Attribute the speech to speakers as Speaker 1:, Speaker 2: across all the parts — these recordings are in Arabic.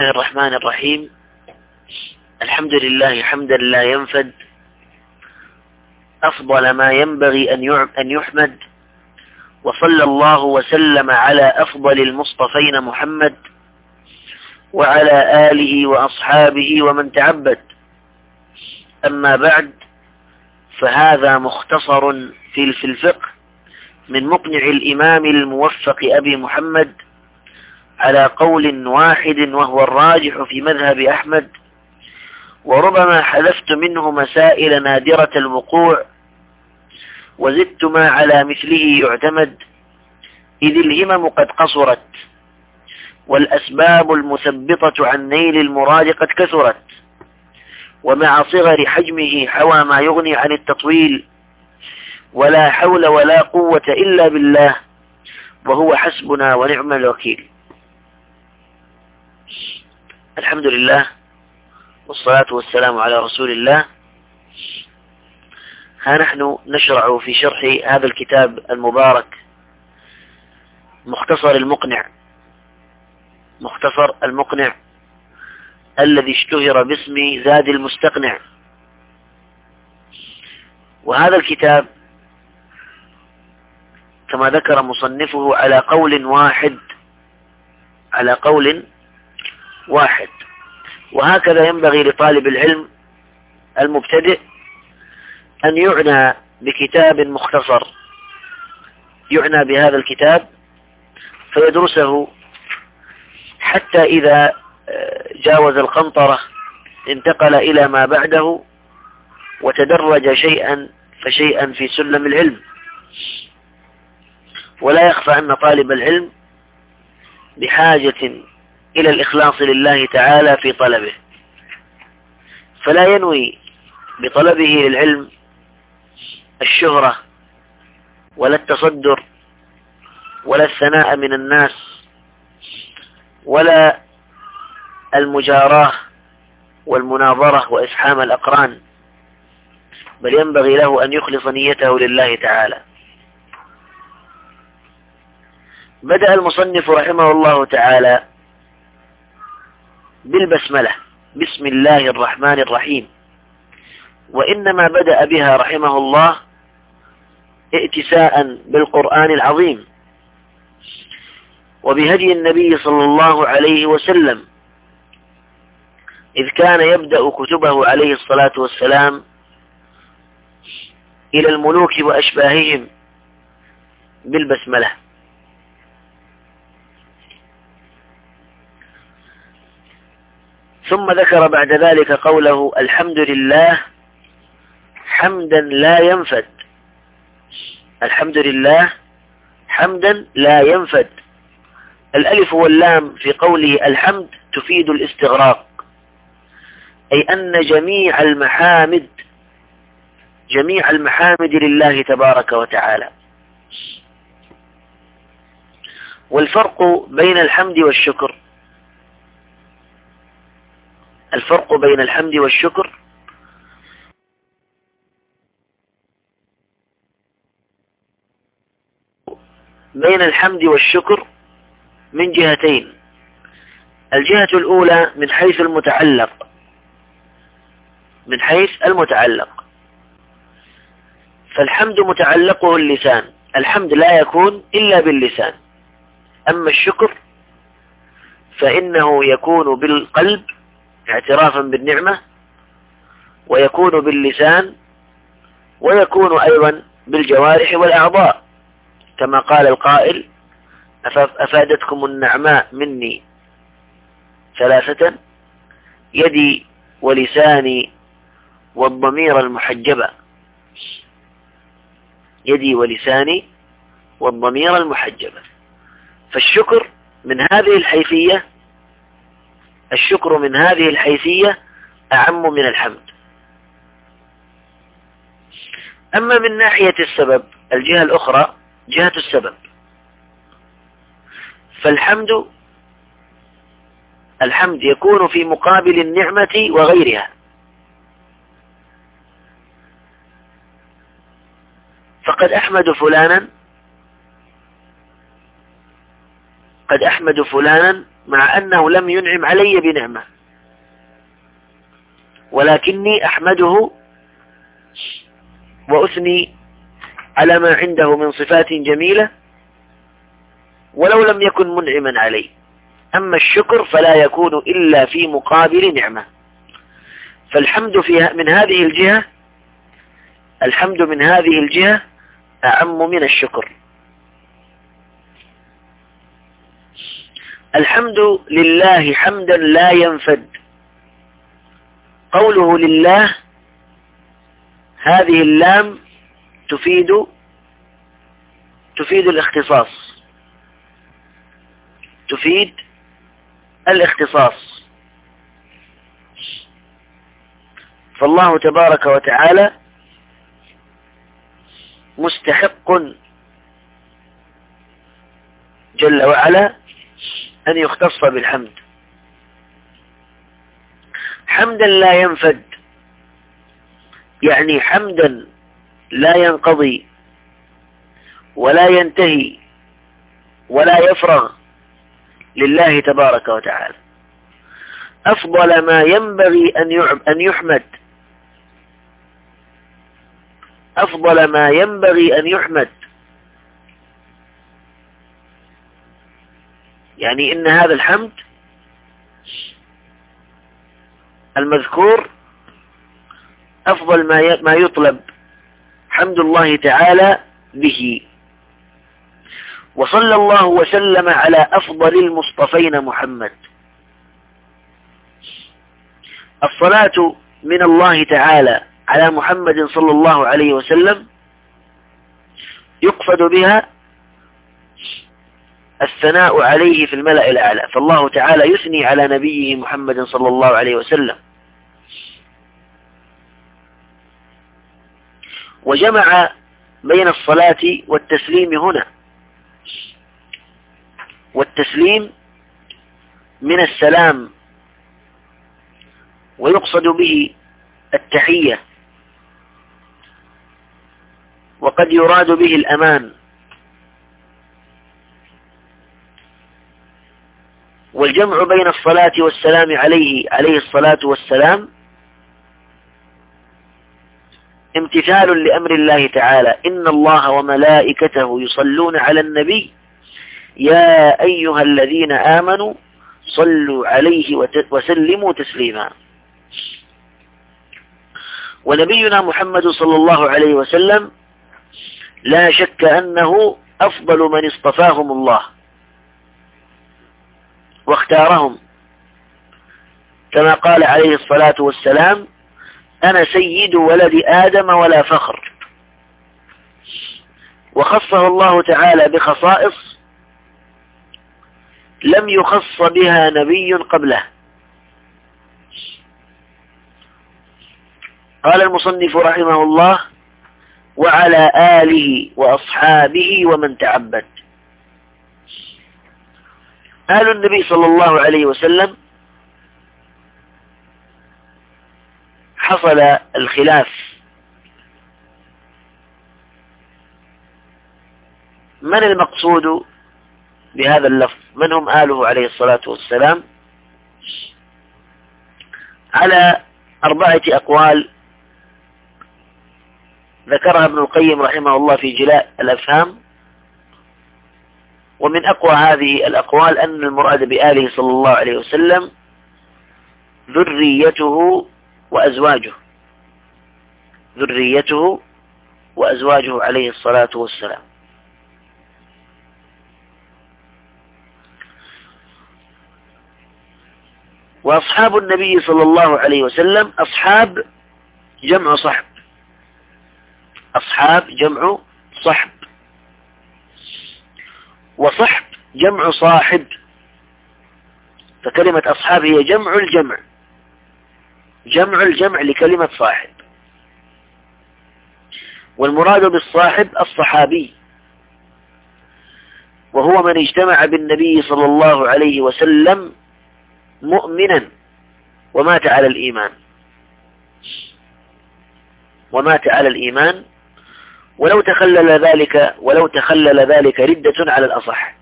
Speaker 1: الله الرحمن الرحيم. الحمد لله حمدا لا ينفد. أفضل ما ينبغي أن يحمد. وصلى الله وسلم على أفضل المصطفين محمد وعلى آله وأصحابه ومن تعبد. أما بعد فهذا مختصر في الفقه من مقنع الإمام الموفق أبي محمد على قول واحد وهو الراجح في مذهب أحمد وربما حذفت منه مسائل نادرة الوقوع وزدت ما على مثله يعتمد إذ الهمم قد قصرت والأسباب المثبطة عن نيل المراد قد كثرت ومع صغر حجمه حوى ما يغني عن التطويل ولا حول ولا قوة إلا بالله وهو حسبنا ونعم الوكيل. الحمد لله والصلاة والسلام على رسول الله. ها نحن نشرع في شرح هذا الكتاب المبارك مختصر المقنع مختصر المقنع الذي اشتهر باسم زاد المستقنع. وهذا الكتاب كما ذكر مصنفه على قول واحد على قول واحد. وهكذا ينبغي لطالب العلم المبتدئ أن يعنى بكتاب مختصر. يعنى بهذا الكتاب فيدرسه حتى إذا آه، جاوز القنطرة انتقل إلى ما بعده وتدرج شيئا فشيئا في سلم العلم. ولا يخفى أن طالب العلم بحاجة إلى الإخلاص لله تعالى في طلبه. فلا ينوي بطلبه للعلم الشهرة ولا التصدر ولا الثناء من الناس ولا المجاراة والمناظرة وإفحام الأقران بل ينبغي له أن يخلص نيته لله تعالى. بدأ المصنف رحمه الله تعالى بالبسملة. بسم الله الرحمن الرحيم. وإنما بدأ بها رحمه الله ائتساء بالقرآن العظيم. وبهدي النبي صلى الله عليه وسلم. إذ كان يبدأ كتبه عليه الصلاة والسلام إلى الملوك وأشباههم بالبسملة. ثم ذكر بعد ذلك قوله الحمد لله حمدا لا ينفد. الحمد لله حمدا لا ينفد. الألف واللام في قوله الحمد تفيد الاستغراق أي أن جميع المحامد جميع المحامد لله تبارك وتعالى. والفرق بين الحمد والشكر الفرق بين الحمد والشكر. بين الحمد والشكر من جهتين. الجهة الأولى من حيث المتعلق. من حيث المتعلق. فالحمد متعلقه اللسان. الحمد لا يكون إلا باللسان. أما الشكر فإنه يكون بالقلب اعترافا بالنعمة ويكون باللسان ويكون أيضا بالجوارح والأعضاء. كما قال القائل أفادتكم النعماء مني ثلاثة يدي ولساني والضمير المحجبة. يدي ولساني والضمير المحجبة. فالشكر من هذه الحيثية الشكر من هذه الحيثية أعم من الحمد. أما من ناحية السبب الجهة الأخرى جهة السبب. فالحمد الحمد يكون في مقابل النعمة وغيرها. فقد أحمد فلانا قد أحمد فلانا مع أنه لم ينعم علي بنعمة. ولكني أحمده وأثني على ما عنده من صفات جميلة ولو لم يكن منعما علي. أما الشكر فلا يكون إلا في مقابل نعمة. فالحمد فيها من هذه الجهة الحمد من هذه الجهة أعم من الشكر. الحمد لله حمدا لا ينفد. قوله لله هذه اللام تفيد تفيد الاختصاص. تفيد الاختصاص. فالله تبارك وتعالى مستحق جل وعلا أن يختص بالحمد. حمدا لا ينفد. يعني حمدا لا ينقضي ولا ينتهي ولا يفرغ لله تبارك وتعالى. أفضل ما ينبغي أن يحمد. أفضل ما ينبغي أن يحمد. يعني إن هذا الحمد المذكور أفضل ما ما يطلب حمد الله تعالى به. وصلى الله وسلم على أفضل المصطفين محمد. الصلاة من الله تعالى على محمد صلى الله عليه وسلم يقصد بها الثناء عليه في الملأ الأعلى. فالله تعالى يثني على نبيه محمد صلى الله عليه وسلم. وجمع بين الصلاة والتسليم هنا. والتسليم من السلام ويقصد به التحية. وقد يراد به الأمان. والجمع بين الصلاة والسلام عليه عليه الصلاة والسلام امتثال لأمر الله تعالى. إن الله وملائكته يصلون على النبي. يا أيها الذين آمنوا صلوا عليه وسلموا تسليما. ونبينا محمد صلى الله عليه وسلم لا شك أنه أفضل من اصطفاهم الله. واختارهم. كما قال عليه الصلاة والسلام أنا سيد ولد آدم ولا فخر. وخصه الله تعالى بخصائص لم يخص بها نبي قبله. قال المصنف رحمه الله وعلى آله وأصحابه ومن تعبد. آل النبي صلى الله عليه وسلم حصل الخلاف. من المقصود بهذا اللفظ؟ من هم آله عليه الصلاة والسلام؟ على أربعة أقوال ذكرها ابن القيم رحمه الله في جلاء الأفهام. ومن أقوى هذه الأقوال أن المراد بآله صلى الله عليه وسلم ذريته وأزواجه. ذريته وأزواجه عليه الصلاة والسلام. وأصحاب النبي صلى الله عليه وسلم أصحاب جمع صحب. أصحاب جمع صحب. وصحب جمع صاحب. فكلمة أصحاب هي جمع الجمع. جمع الجمع لكلمة صاحب. والمراد بالصاحب الصحابي. وهو من اجتمع بالنبي صلى الله عليه وسلم مؤمنا ومات على الإيمان. ومات على الإيمان ولو تخلل ذلك ولو تخلل ذلك ردة على الأصح.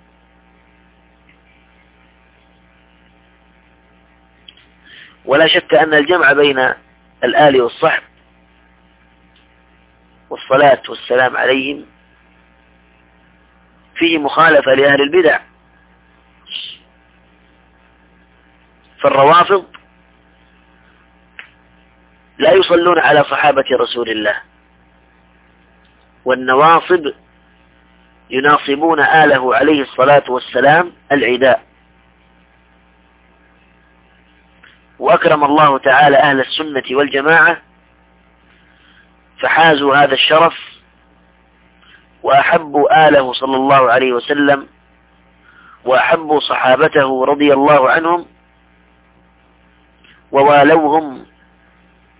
Speaker 1: ولا شك أن الجمع بين الآل والصحب والصلاة والسلام عليهم فيه مخالفة لأهل البدع. فالروافض لا يصلون على صحابة رسول الله. والنواصب يناصبون آله عليه الصلاة والسلام العداء. وأكرم الله تعالى أهل السنة والجماعة فحازوا هذا الشرف وأحبوا آله صلى الله عليه وسلم وأحبوا صحابته رضي الله عنهم ووالوهم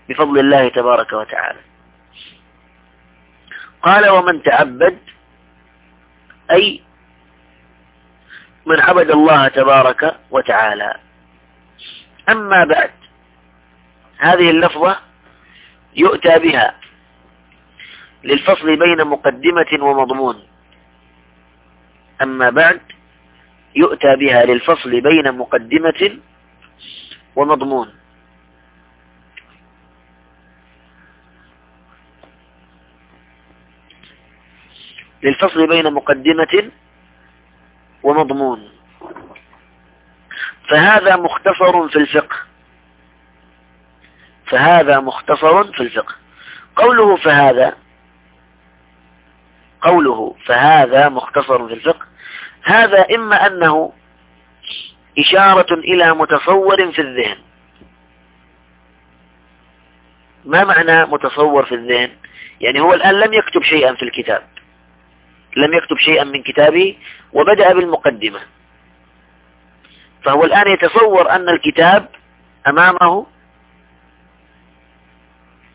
Speaker 1: بفضل الله تبارك وتعالى. قال ومن تعبد أي من عبد الله تبارك وتعالى. أما بعد هذه اللفظة يؤتى بها للفصل بين مقدمة ومضمون. أما بعد يؤتى بها للفصل بين مقدمة ومضمون. للفصل بين مقدمة ومضمون. فهذا مختصر في الفقه. فهذا مختصر في الفقه. قوله فهذا قوله فهذا مختصر في الفقه. هذا إما أنه إشارة إلى متصور في الذهن. ما معنى متصور في الذهن؟ يعني هو الآن لم يكتب شيئا في الكتاب. لم يكتب شيئا من كتابه وبدأ بالمقدمة. فهو الآن يتصور أن الكتاب أمامه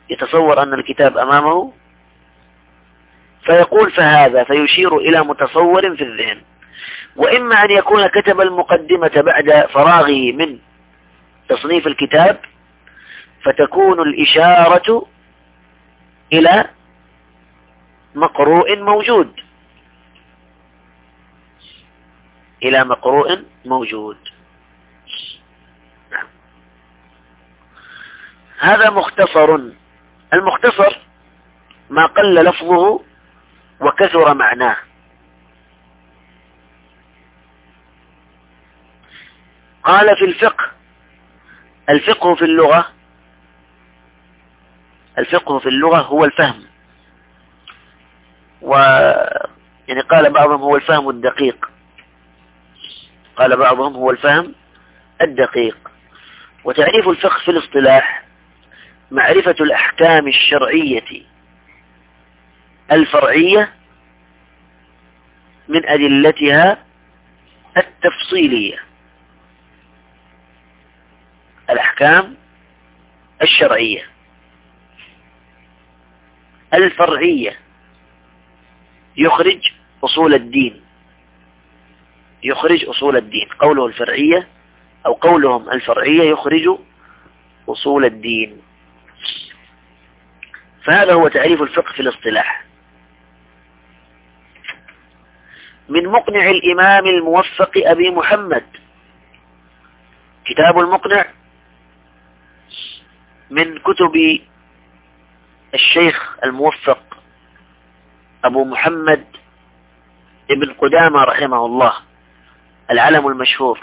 Speaker 1: يتصور أن الكتاب أمامه فيقول فهذا فيشير إلى متصور في الذهن. وإما أن يكون كتب المقدمة بعد فراغه من تصنيف الكتاب فتكون الإشارة إلى مقروء موجود. إلى مقروء موجود. نعم. هذا مختصر. المختصر ما قل لفظه وكثر معناه. قال في الفقه الفقه في اللغة الفقه في اللغة هو الفهم. و يعني قال بعضهم هو الفهم الدقيق. قال بعضهم هو الفهم الدقيق. وتعريف الفقه في الاصطلاح معرفة الأحكام الشرعية الفرعية من أدلتها التفصيلية. الأحكام الشرعية الفرعية. يخرج أصول الدين. يخرج أصول الدين. قوله الفرعية أو قولهم الفرعية يخرج أصول الدين. فهذا هو تعريف الفقه في الاصطلاح. من مقنع الإمام الموفق أبي محمد. كتاب المقنع من كتب الشيخ الموفق أبو محمد ابن قدامة رحمه الله. العلم المشهور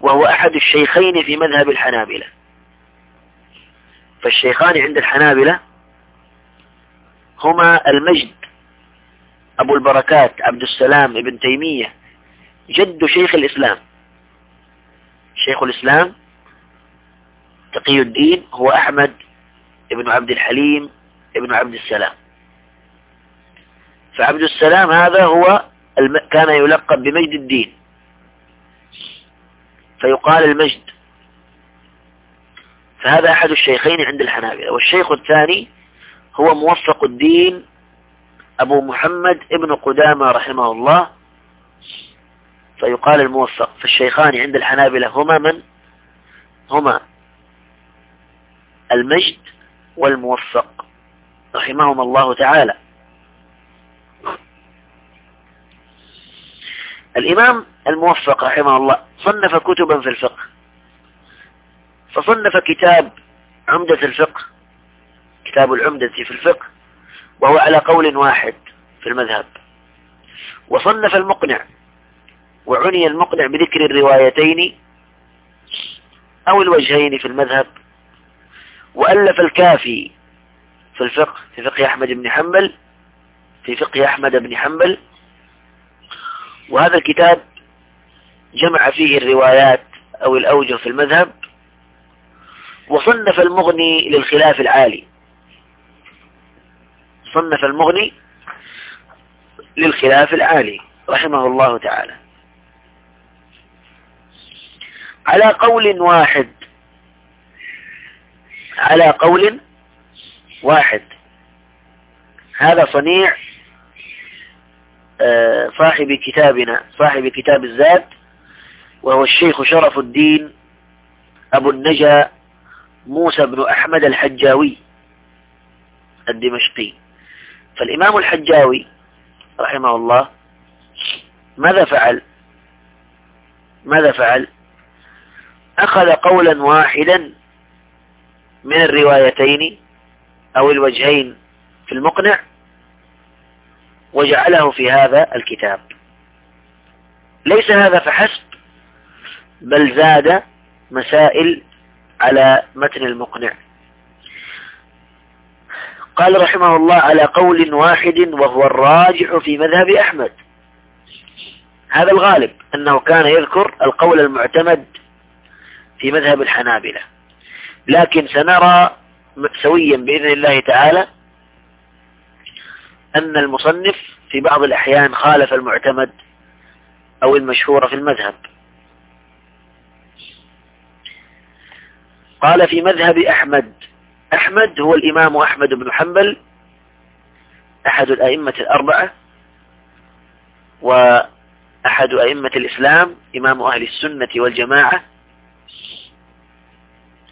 Speaker 1: وهو أحد الشيخين في مذهب الحنابلة. فالشيخان عند الحنابلة هما المجد أبو البركات عبد السلام ابن تيمية جد شيخ الإسلام. شيخ الإسلام تقي الدين هو أحمد ابن عبد الحليم ابن عبد السلام. فعبد السلام هذا هو كان يلقب بمجد الدين. فيقال المجد. فهذا أحد الشيخين عند الحنابلة. والشيخ الثاني هو موفق الدين أبو محمد ابن قدامة رحمه الله. فيقال الموفق. فالشيخان عند الحنابلة هما من؟ هما المجد والموفق رحمهما الله تعالى. الإمام الموفق رحمه الله صنف كتبا في الفقه. فصنف كتاب عمدة الفقه كتاب العمدة في الفقه وهو على قول واحد في المذهب. وصنف المقنع وعني المقنع بذكر الروايتين أو الوجهين في المذهب. وألف الكافي في الفقه في فقه أحمد بن حنبل في فقه أحمد بن حنبل وهذا الكتاب جمع فيه الروايات أو الأوجه في المذهب وصنف المغني للخلاف العالي. صنف المغني للخلاف العالي رحمه الله تعالى. على قول واحد على قول واحد هذا صنيع صاحب كتابنا صاحب كتاب الزاد وهو الشيخ شرف الدين أبو النجا موسى بن أحمد الحجاوي الدمشقي. فالإمام الحجاوي رحمه الله ماذا فعل؟ ماذا فعل؟ أخذ قولا واحدا من الروايتين أو الوجهين في المقنع وجعله في هذا الكتاب. ليس هذا فحسب بل زاد مسائل على متن المقنع. قال رحمه الله على قول واحد وهو الراجح في مذهب أحمد. هذا الغالب أنه كان يذكر القول المعتمد في مذهب الحنابلة. لكن سنرى سويا بإذن الله تعالى أن المصنف في بعض الأحيان خالف المعتمد أو المشهور في المذهب. قال في مذهب أحمد أحمد هو الإمام أحمد بن حنبل أحد الأئمة الأربعة وأحد أئمة الإسلام إمام أهل السنة والجماعة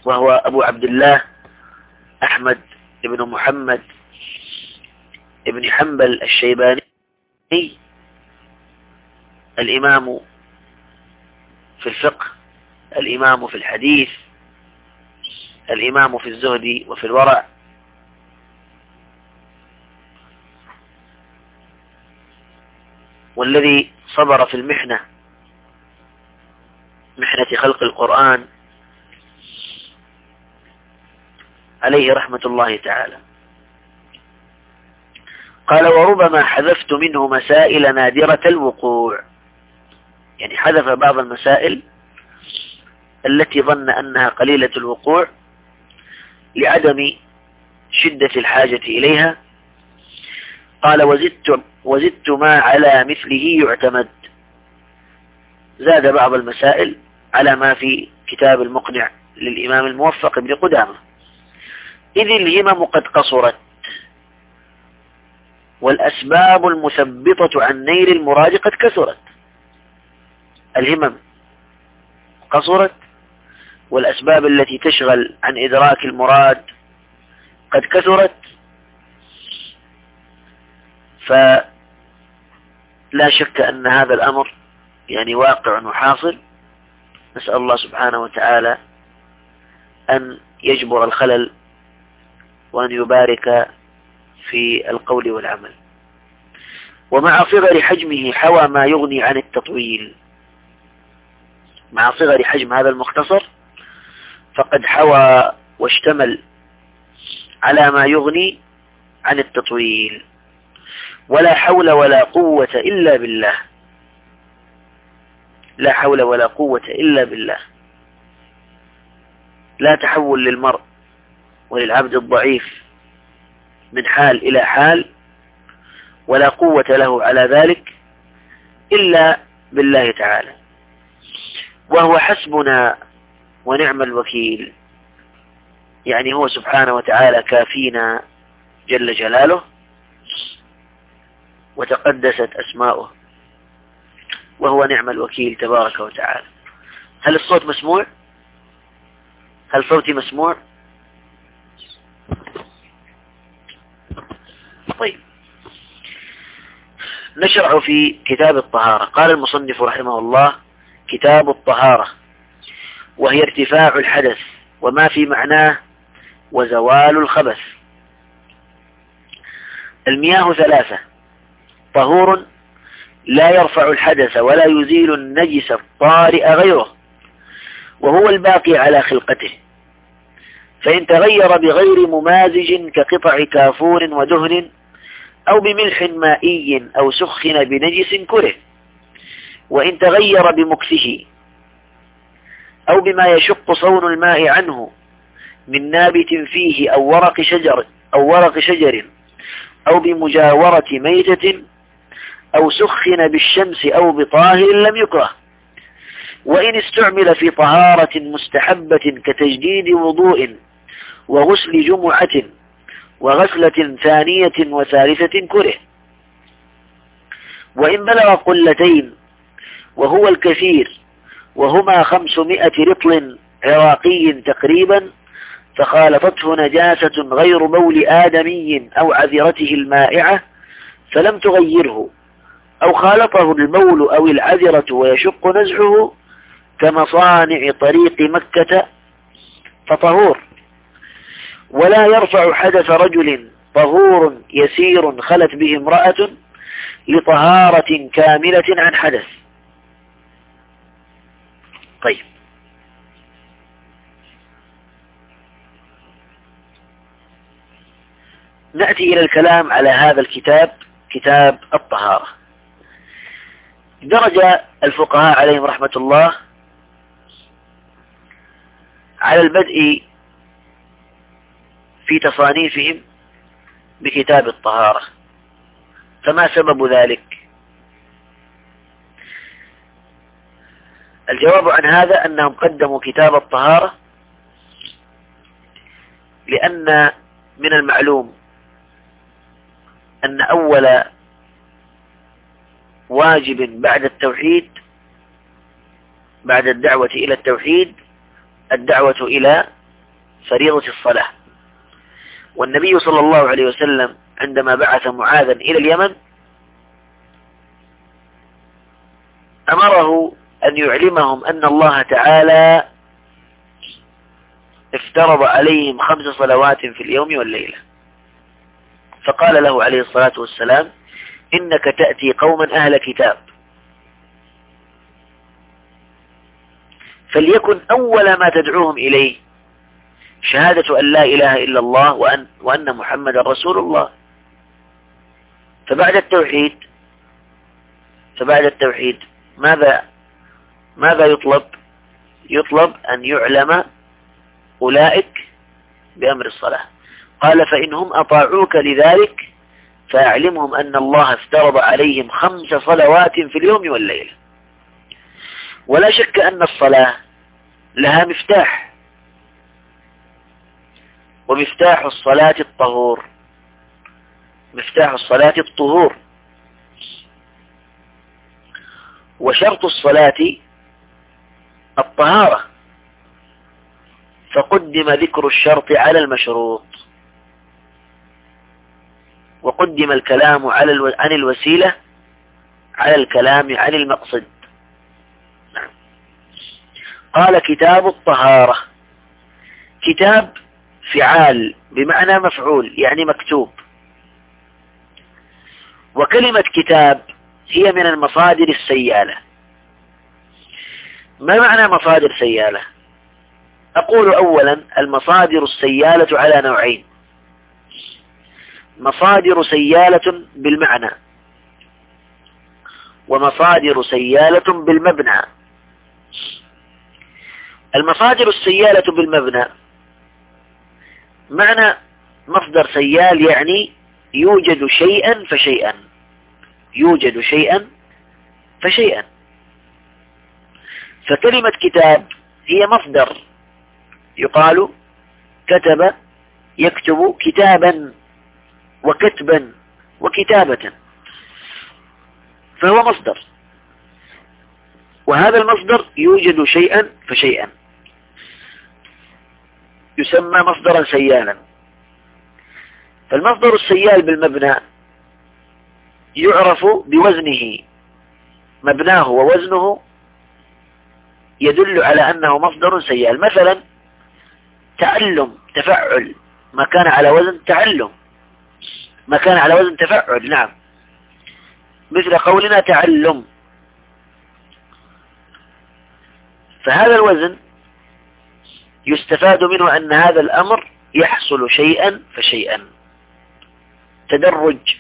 Speaker 1: وهو أبو عبد الله أحمد بن محمد بن حنبل الشيباني الإمام في الفقه الإمام في الحديث الإمام في الزهد وفي الورع. والذي صبر في المحنة محنة خلق القرآن عليه رحمة الله تعالى. قال وربما حذفت منه مسائل نادرة الوقوع. يعني حذف بعض المسائل التي ظن أنها قليلة الوقوع لعدم شدة الحاجة إليها. قال وزدت, وزدت ما على مثله يعتمد. زاد بعض المسائل على ما في كتاب المقنع للإمام الموفق ابن قدامة. إذ الهمم قد قصرت. والأسباب المثبطة عن نيل المراد قد كثرت. الهمم قصرت والأسباب التي تشغل عن إدراك المراد قد كثرت. فلا شك أن هذا الأمر يعني واقع وحاصل. نسأل الله سبحانه وتعالى أن يجبر الخلل وأن يبارك في القول والعمل. ومع صغر حجمه حوى ما يغني عن التطويل. مع صغر حجم هذا المختصر فقد حوى واشتمل على ما يغني عن التطويل. ولا حول ولا قوة إلا بالله. لا حول ولا قوة إلا بالله. لا تحول للمرء وللعبد الضعيف من حال إلى حال ولا قوة له على ذلك إلا بالله تعالى. وهو حسبنا ونعم الوكيل. يعني هو سبحانه وتعالى كافينا جل جلاله وتقدست أسماؤه. وهو نعم الوكيل تبارك وتعالى. هل الصوت مسموع؟ هل صوتي مسموع؟ طيب. نشرع في كتاب الطهارة. قال المصنف رحمه الله كتاب الطهارة وهي ارتفاع الحدث وما في معناه وزوال الخبث. المياه ثلاثة. طهور لا يرفع الحدث ولا يزيل النجس الطارئ غيره وهو الباقي على خلقته. فإن تغير بغير ممازج كقطع كافور ودهن أو بملح مائي أو سخن بنجس كره وإن تغير بمكثه أو بما يشق صون الماء عنه من نابت فيه أو ورق شجر أو ورق شجر أو بمجاورة ميتة أو سخن بالشمس أو بطاهر لم يكره. وإن استعمل في طهارة مستحبة كتجديد وضوء وغسل جمعة وغسلة ثانية وثالثة كره. وإن بلغ قلتين وهو الكثير وهما خمسمائة رطل عراقي تقريبا فخالطته نجاسة غير بول آدمي أو عذرته المائعة فلم تغيره. أو خالطه البول أو العذرة ويشق نزعه كمصانع طريق مكة فطهور. ولا يرفع حدث رجل طهور يسير خلت به امرأة لطهارة كاملة عن حدث. طيب. نأتي إلى الكلام على هذا الكتاب كتاب الطهارة. درج الفقهاء عليهم رحمة الله على البدء في تصانيفهم بكتاب الطهارة. فما سبب ذلك؟ الجواب عن هذا أنهم قدموا كتاب الطهارة لأن من المعلوم أن أول واجب بعد التوحيد بعد الدعوة إلى التوحيد الدعوة إلى فريضة الصلاة. والنبي صلى الله عليه وسلم عندما بعث معاذا إلى اليمن أمره أن يعلمهم أن الله تعالى افترض عليهم خمس صلوات في اليوم والليلة. فقال له عليه الصلاة والسلام إنك تأتي قوما أهل كتاب. فليكن أول ما تدعوهم إليه شهادة أن لا إله إلا الله وأن, وأن محمد رسول الله. فبعد التوحيد فبعد التوحيد ماذا ماذا يطلب؟ يطلب أن يعلم أولئك بأمر الصلاة. قال فإنهم أطاعوك لذلك فأعلمهم أن الله افترض عليهم خمس صلوات في اليوم والليلة ولا شك أن الصلاة لها مفتاح. ومفتاح الصلاة الطهور. مفتاح الصلاة الطهور. وشرط الصلاة الطهارة. فقدم ذكر الشرط على المشروط. وقدم الكلام على ألو... عن الوسيلة على الكلام عن المقصد. نعم. قال كتاب الطهارة. كتاب فعال بمعنى مفعول يعني مكتوب. وكلمة كتاب هي من المصادر السيالة ما معنى مصادر سيالة أقول أولا المصادر السيالة على نوعين. مصادر سيالة بالمعنى. ومصادر سيالة بالمبنى. المصادر السيالة بالمبنى معنى مصدر سيال يعني يوجد شيئا فشيئا. يوجد شيئا فشيئا. فكلمة كتاب هي مصدر. يقال كتب يكتب كتابا وكتبا وكتابة. فهو مصدر. وهذا المصدر يوجد شيئا فشيئا. يسمى مصدرا سيالا فالمصدر السيال بالمبنى يعرف بوزنه. مبناه ووزنه يدل على أنه مصدر سيال. مثلا تعلم تفعل. ما كان على وزن تعلم ما كان على وزن تفعل نعم. مثل قولنا تعلم فهذا الوزن يستفاد منه أن هذا الأمر يحصل شيئا فشيئا. تدرج.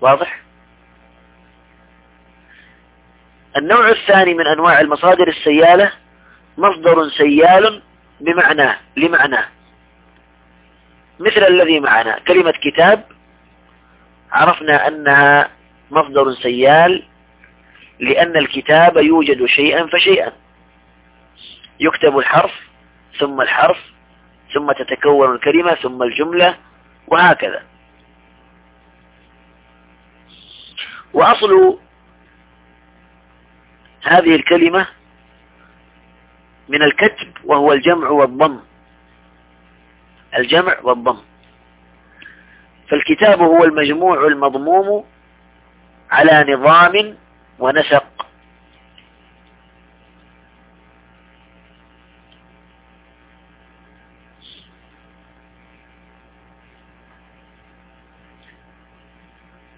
Speaker 1: واضح؟ النوع الثاني من أنواع المصادر السيالة مصدر سيال بمعناه لمعناه مثل الذي معنا كلمة كتاب. عرفنا أنها مصدر سيال لأن الكتاب يوجد شيئا فشيئا. يكتب الحرف ثم الحرف ثم تتكون الكلمة ثم الجملة وهكذا. وأصل هذه الكلمة من الكتب وهو الجمع والضم. الجمع والضم. فالكتاب هو المجموع المضموم على نظام ونسق.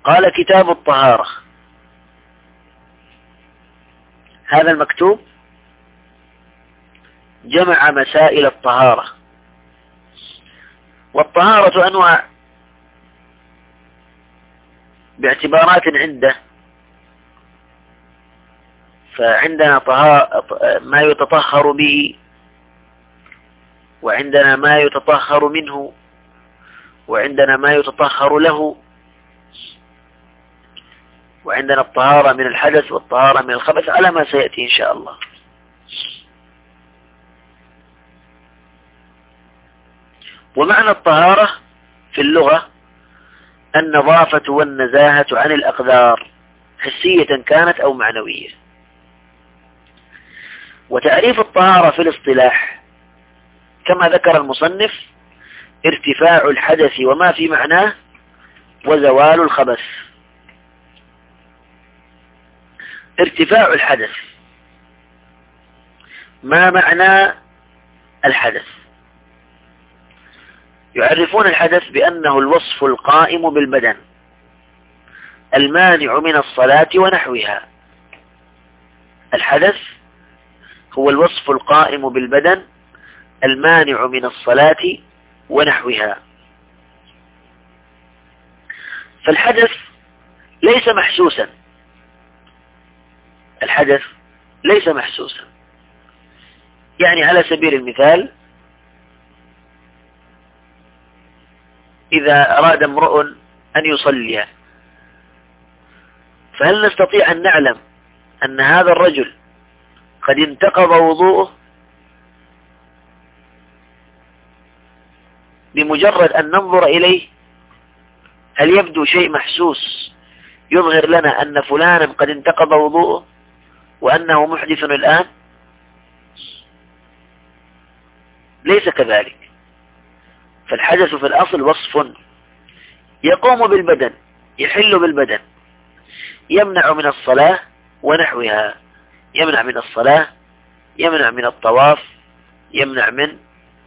Speaker 1: قال كتاب الطهارة. هذا المكتوب جمع مسائل الطهارة. والطهارة أنواع باعتبارات عنده. فعندنا ما يتطهر به وعندنا ما يتطهر منه وعندنا ما يتطهر له. وعندنا الطهارة من الحدث والطهارة من الخبث على ما سيأتي إن شاء الله. ومعنى الطهارة في اللغة النظافة والنزاهة عن الأقدار حسية كانت أو معنوية. وتعريف الطهارة في الاصطلاح كما ذكر المصنف ارتفاع الحدث وما في معناه وزوال الخبث. ارتفاع الحدث. ما معنى الحدث؟ يعرفون الحدث بأنه الوصف القائم بالبدن المانع من الصلاة ونحوها. الحدث هو الوصف القائم بالبدن المانع من الصلاة ونحوها. فالحدث ليس محسوسا. الحدث ليس محسوسا. يعني على سبيل المثال إذا أراد امرؤ أن يصلي فهل نستطيع أن نعلم أن هذا الرجل قد انتقض وضوءه؟ بمجرد أن ننظر إليه هل يبدو شيء محسوس يظهر لنا أن فلانا قد انتقض وضوءه؟ وأنه محدث الآن. ليس كذلك. فالحدث في الأصل وصف. يقوم بالبدن يحل بالبدن. يمنع من الصلاة ونحوها. يمنع من الصلاة يمنع من الطواف يمنع من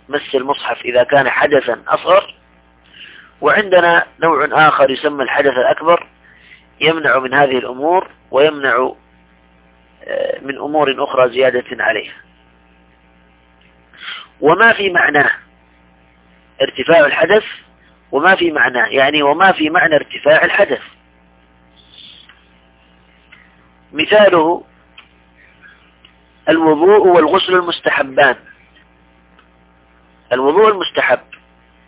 Speaker 1: مس المصحف إذا كان حدثا أصغر. وعندنا نوع آخر يسمى الحدث الأكبر. يمنع من هذه الأمور ويمنع من أمور أخرى زيادة عليها وما في معناه ارتفاع الحدث وما في معناه يعني وما في معنى ارتفاع الحدث. مثاله الوضوء والغسل المستحبان. الوضوء المستحب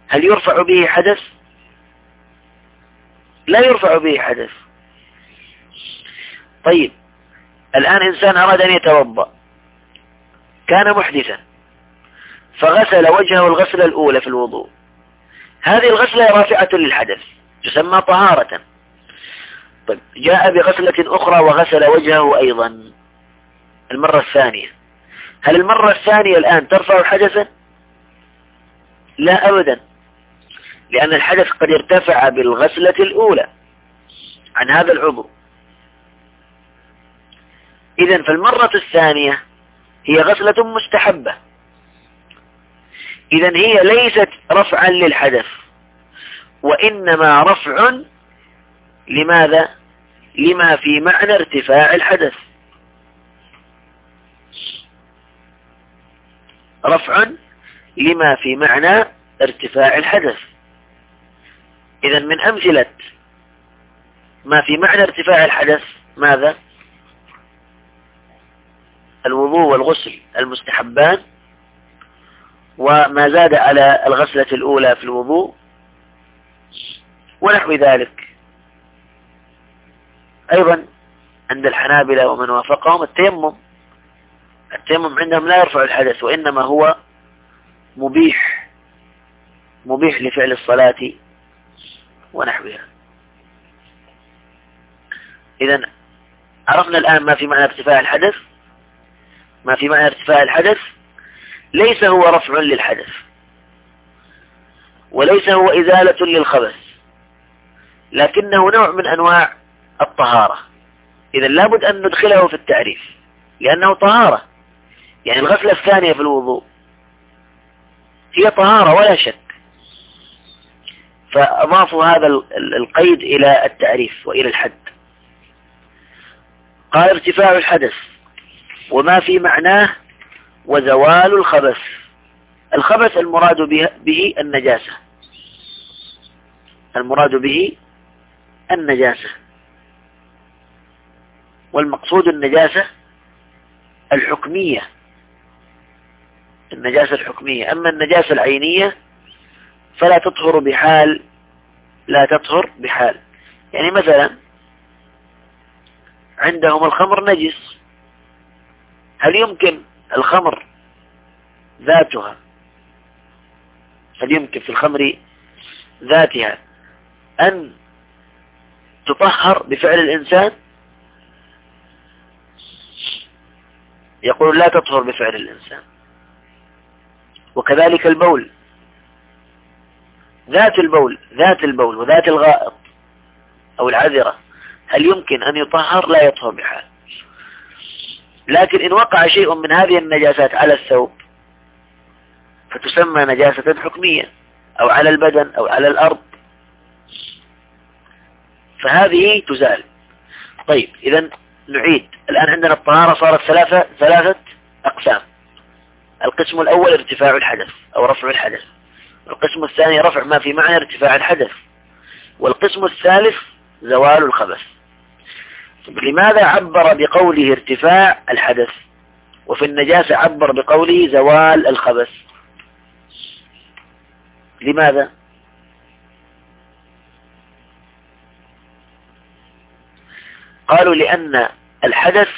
Speaker 1: هل يرفع به حدث؟ لا يرفع به حدث. طيب الآن إنسان أراد أن يتوضأ كان محدثا فغسل وجهه الغسلة الأولى في الوضوء. هذه الغسلة رافعة للحدث تسمى طهارة. طيب جاء بغسلة أخرى وغسل وجهه أيضا. المرة الثانية. هل المرة الثانية الآن ترفع حدثا؟ لا أبدا لأن الحدث قد ارتفع بالغسلة الأولى عن هذا العضو. إذا فالمرة الثانية هي غسلة مستحبة. إذا هي ليست رفعا للحدث وإنما رفع لماذا؟ لما في معنى ارتفاع الحدث. رفع لما في معنى ارتفاع الحدث. إذا من أمثلة ما في معنى ارتفاع الحدث ماذا؟ الوضوء والغسل المستحبان وما زاد على الغسلة الأولى في الوضوء ونحو ذلك. أيضا عند الحنابلة ومن وافقهم التيمم. التيمم عندهم لا يرفع الحدث وإنما هو مبيح مبيح لفعل الصلاة ونحوها. إذا عرفنا الآن ما في معنى ارتفاع الحدث. ما في معنى ارتفاع الحدث ليس هو رفع للحدث وليس هو إزالة للخبث لكنه نوع من أنواع الطهارة. إذا لابد أن ندخله في التعريف لأنه طهارة. يعني الغسلة الثانية في الوضوء هي طهارة ولا شك. فأضافوا هذا القيد إلى التعريف وإلى الحد. قال ارتفاع الحدث. وما في معناه وزوال الخبث. الخبث المراد به النجاسة. المراد به النجاسة. والمقصود النجاسة الحكمية. النجاسة الحكمية. أما النجاسة العينية فلا تطهر بحال لا تطهر بحال. يعني مثلا عندهم الخمر نجس. هل يمكن الخمر ذاتها؟ هل يمكن في الخمر ذاتها أن تطهر بفعل الإنسان؟ يقول لا تطهر بفعل الإنسان. وكذلك البول. ذات البول ذات البول وذات الغائط أو العذرة هل يمكن أن يطهر؟ لا يطهر بحال. لكن إن وقع شيء من هذه النجاسات على الثوب فتسمى نجاسة حكمية أو على البدن أو على الأرض. فهذه تزال. طيب إذا نعيد. الآن عندنا الطهارة صارت ثلاثة ثلاثة أقسام. القسم الأول ارتفاع الحدث أو رفع الحدث. القسم الثاني رفع ما في معنى ارتفاع الحدث. والقسم الثالث زوال الخبث. لماذا عبر بقوله ارتفاع الحدث؟ وفي النجاسة عبر بقوله زوال الخبث. لماذا؟ قالوا لأن الحدث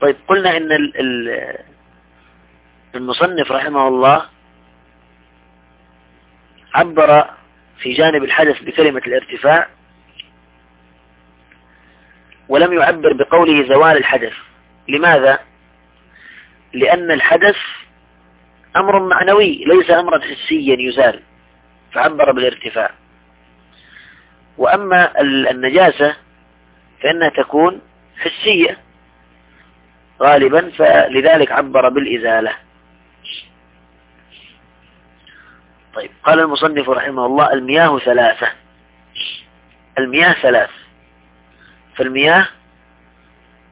Speaker 1: طيب قلنا إن المصنف رحمه الله عبر في جانب الحدث بكلمة الارتفاع ولم يعبر بقوله زوال الحدث لماذا؟ لأن الحدث أمر معنوي ليس أمرا حسيا يزال فعبر بالارتفاع وأما النجاسة فإنها تكون حسية غالبا فلذلك عبر بالإزالة. طيب قال المصنف رحمه الله المياه ثلاثة. المياه ثلاث. فالمياه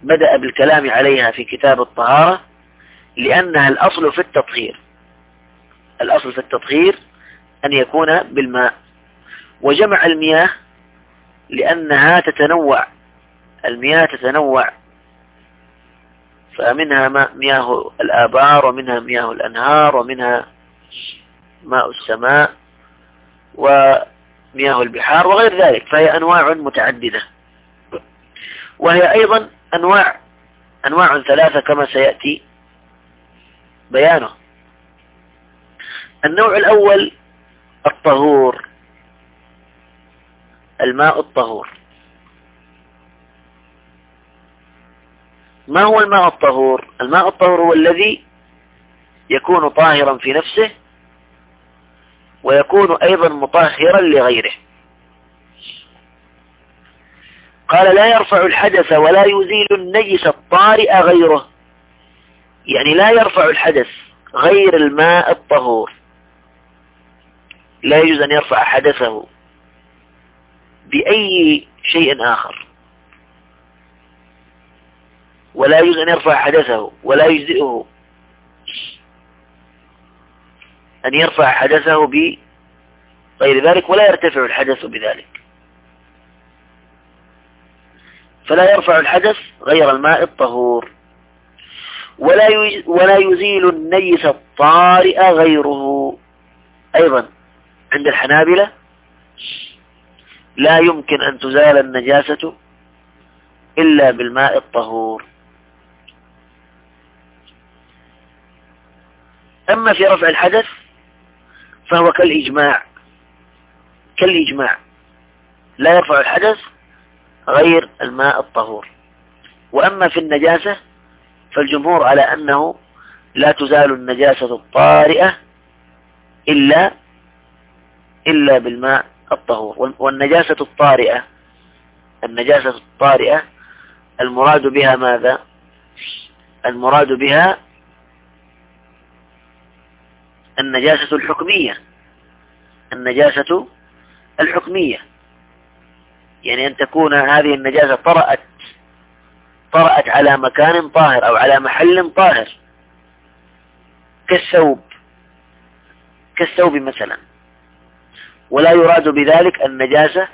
Speaker 1: بدأ بالكلام عليها في كتاب الطهارة لأنها الأصل في التطهير. الأصل في التطهير أن يكون بالماء. وجمع المياه لأنها تتنوع. المياه تتنوع فمنها مياه الآبار ومنها مياه الأنهار ومنها ماء السماء ومياه البحار وغير ذلك فهي أنواع متعددة. وهي أيضا أنواع أنواع ثلاثة كما سيأتي بيانه. النوع الأول الطهور الماء الطهور. ما هو الماء الطهور؟ الماء الطهور هو الذي يكون طاهرا في نفسه ويكون أيضا مطهرا لغيره. قال لا يرفع الحدث ولا يزيل النجس الطارئ غيره. يعني لا يرفع الحدث غير الماء الطهور. لا يجوز أن يرفع حدثه بأي شيء آخر. ولا يجوز أن يرفع حدثه ولا يجزئه. أن يرفع حدثه بغير ذلك ولا يرتفع الحدث بذلك. فلا يرفع الحدث غير الماء الطهور. ولا ولا يزيل النجس الطارئ غيره. أيضا عند الحنابلة لا يمكن أن تزال النجاسة إلا بالماء الطهور. أما في رفع الحدث فهو كالإجماع. كالإجماع. لا يرفع الحدث غير الماء الطهور. وأما في النجاسة فالجمهور على أنه لا تزال النجاسة الطارئة إلا إلا بالماء الطهور. والنجاسة الطارئة. النجاسة الطارئة المراد بها ماذا؟ المراد بها النجاسة الحكمية. النجاسة الحكمية. يعني أن تكون هذه النجاسة طرأت طرأت على مكان طاهر أو على محل طاهر. كالثوب. كالثوب مثلا. ولا يراد بذلك النجاسة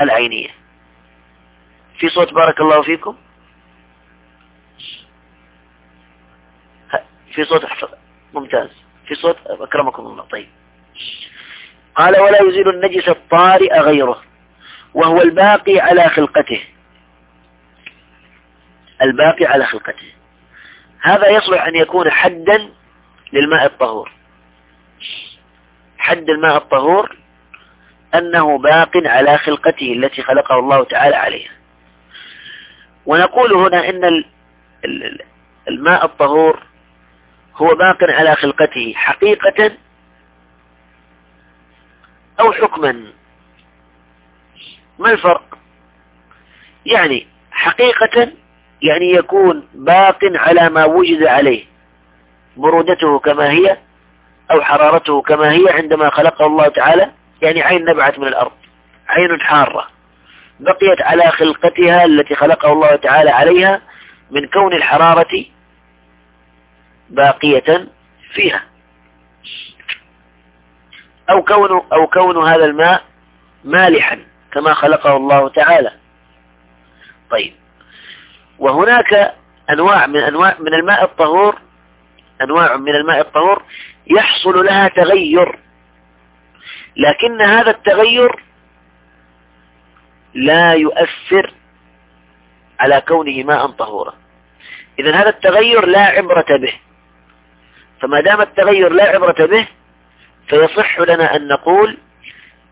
Speaker 1: العينية. في صوت بارك الله فيكم؟ في صوت ممتاز. في صوت أكرمكم الله. طيب. قال ولا يزيل النجس الطارئ غيره. وهو الباقي على خلقته. الباقي على خلقته. هذا يصلح أن يكون حدا للماء الطهور. حد الماء الطهور أنه باق على خلقته التي خلقه الله تعالى عليها. ونقول هنا إن الماء الطهور هو باق على خلقته حقيقة أو حكما. ما الفرق؟ يعني حقيقة يعني يكون باق على ما وجد عليه برودته كما هي أو حرارته كما هي عندما خلقه الله تعالى يعني عين نبعت من الأرض عين حارة بقيت على خلقتها التي خلقه الله تعالى عليها من كون الحرارة باقية فيها. أو كون, أو كون هذا الماء مالحا كما خلقه الله تعالى. طيب. وهناك أنواع من أنواع من الماء الطهور أنواع من الماء الطهور يحصل لها تغير. لكن هذا التغير لا يؤثر على كونه ماء طهورا. إذا هذا التغير لا عبرة به. فما دام التغير لا عبرة به فيصح لنا أن نقول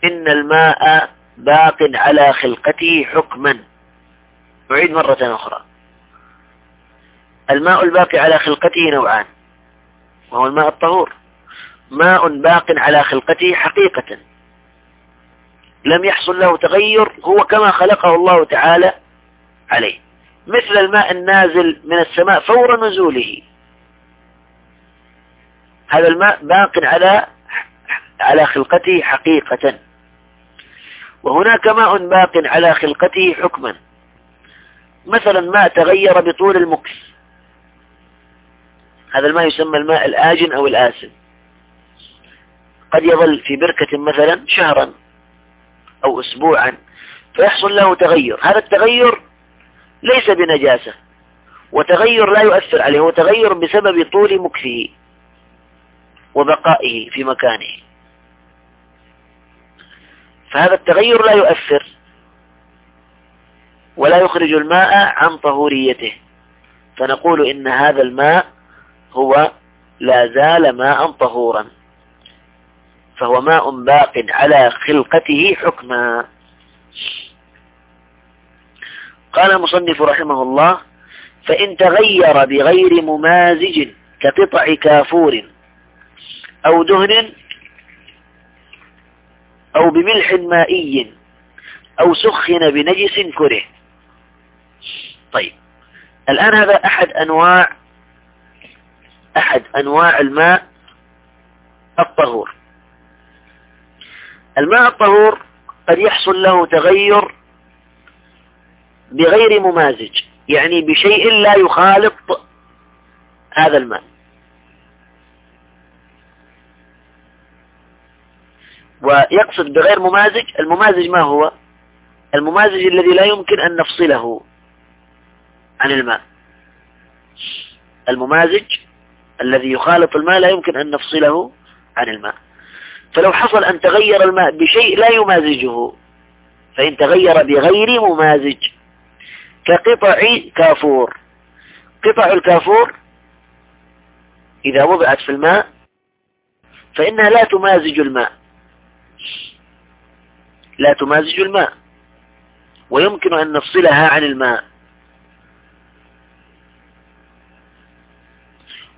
Speaker 1: إن الماء باق على خلقته حكما. نعيد مرة أخرى. الماء الباقي على خلقته نوعان وهو الماء الطهور. ماء باق على خلقته حقيقة. لم يحصل له تغير هو كما خلقه الله تعالى عليه. مثل الماء النازل من السماء فور نزوله. هذا الماء باق على على خلقته حقيقة. وهناك ماء باق على خلقته حكما. مثلا ماء تغير بطول المكس. هذا الماء يسمى الماء الآجن أو الآسن. قد يظل في بركة مثلا شهرا أو أسبوعا فيحصل له تغير. هذا التغير ليس بنجاسة وتغير لا يؤثر عليه هو تغير بسبب طول مكثه وبقائه في مكانه. فهذا التغير لا يؤثر ولا يخرج الماء عن طهوريته. فنقول إن هذا الماء هو لا زال ماء طهورا. فهو ماء باق على خلقته حكما. قال المصنف رحمه الله فإن تغير بغير ممازج كقطع كافور أو دهن أو بملح مائي أو سخن بنجس كره. طيب. الآن هذا أحد أنواع أحد أنواع الماء الطهور. الماء الطهور قد يحصل له تغير بغير ممازج يعني بشيء لا يخالط هذا الماء. ويقصد بغير ممازج الممازج ما هو؟ الممازج الذي لا يمكن أن نفصله عن الماء. الممازج الذي يخالط الماء لا يمكن أن نفصله عن الماء. فلو حصل أن تغير الماء بشيء لا يمازجه فإن تغير بغير ممازج كقطع كافور. قطع الكافور إذا وضعت في الماء فإنها لا تمازج الماء. لا تمازج الماء ويمكن أن نفصلها عن الماء.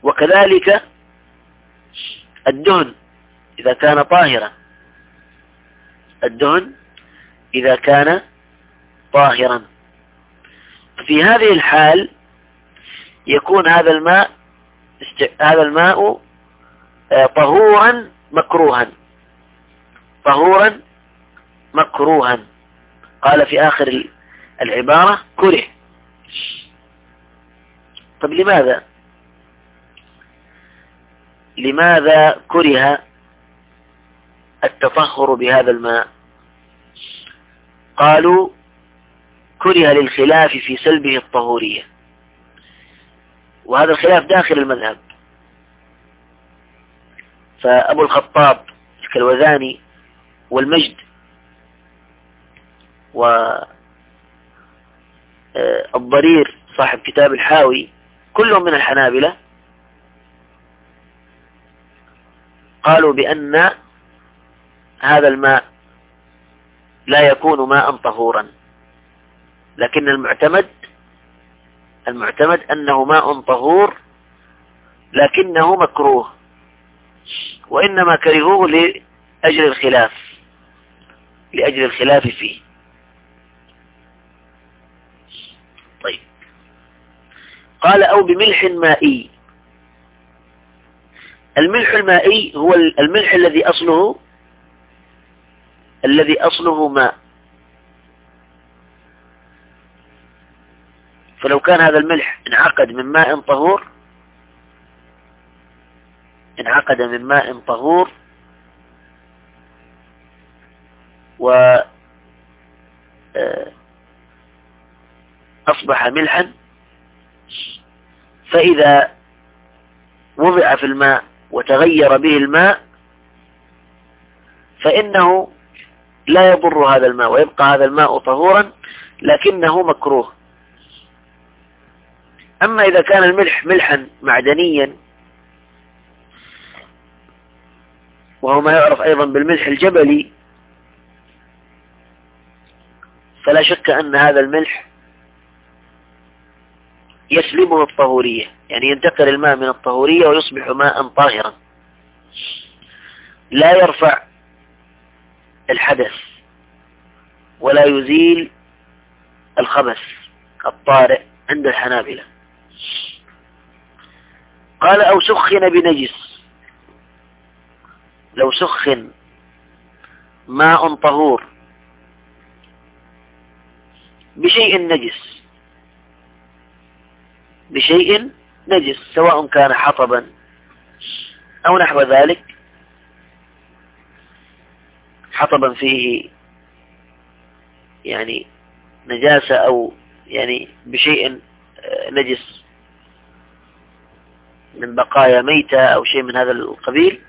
Speaker 1: وكذلك الدهن إذا كان طاهرا. الدهن إذا كان طاهرا. في هذه الحال يكون هذا الماء هذا الماء آه، طهورا مكروها. طهورا مكروها. قال في آخر العبارة كره. طب لماذا؟ لماذا كره التطهر بهذا الماء؟ قالوا كره للخلاف في سلبه الطهورية. وهذا الخلاف داخل المذهب. فأبو الخطاب الكلوذاني والمجد والضرير آه، صاحب كتاب الحاوي كلهم من الحنابلة قالوا بأن هذا الماء لا يكون ماء طهورا لكن المعتمد المعتمد أنه ماء طهور لكنه مكروه وإنما كرهوه لأجل الخلاف. لأجل الخلاف فيه. طيب. قال أو بملح مائي. الملح المائي هو الملح الذي أصله الذي أصله ماء. فلو كان هذا الملح انعقد من ماء طهور انعقد من ماء طهور و آه، أصبح ملحا. فإذا وضع في الماء وتغير به الماء فإنه لا يضر هذا الماء ويبقى هذا الماء طهورا لكنه مكروه. أما إذا كان الملح ملحا معدنيا وهو ما يعرف أيضا بالملح الجبلي فلا شك أن هذا الملح يسلبه الطهورية يعني ينتقل الماء من الطهورية ويصبح ماء طاهرا. لا يرفع الحدث ولا يزيل الخبث الطارئ عند الحنابلة. قال أو سخن بنجس. لو سخن ماء طهور بشيء نجس. بشيء نجس سواء كان حطبا أو نحو ذلك. حطبا فيه يعني نجاسة أو يعني بشيء آه، نجس. من بقايا ميتة أو شيء من هذا القبيل.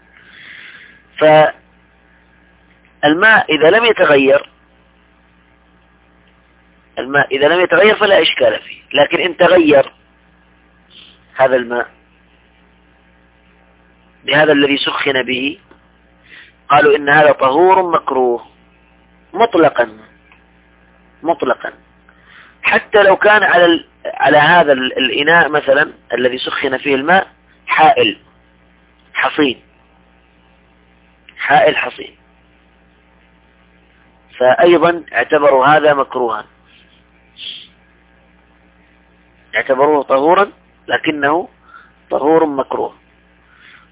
Speaker 1: فالماء إذا لم يتغير الماء إذا لم يتغير فلا إشكال فيه لكن إن تغير هذا الماء بهذا الذي سخن به قالوا إن هذا طهور مكروه مطلقا مطلقا. حتى لو كان على على هذا الإناء مثلا الذي سخن فيه الماء حائل حصين. حائل حصين. فأيضا اعتبروا هذا مكروها. اعتبروه طهورا لكنه طهور مكروه.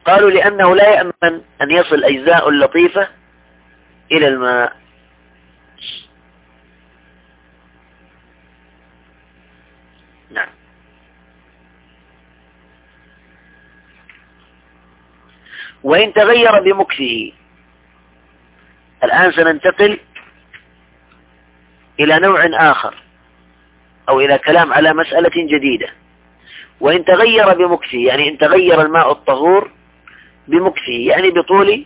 Speaker 1: قالوا لأنه لا يأمن أن يصل أجزاء لطيفة إلى الماء. نعم. وإن تغير بمكثه. الآن سننتقل إلى نوع آخر. أو إلى كلام على مسألة جديدة. وإن تغير بمكثه يعني إن تغير الماء الطهور بمكثه يعني بطول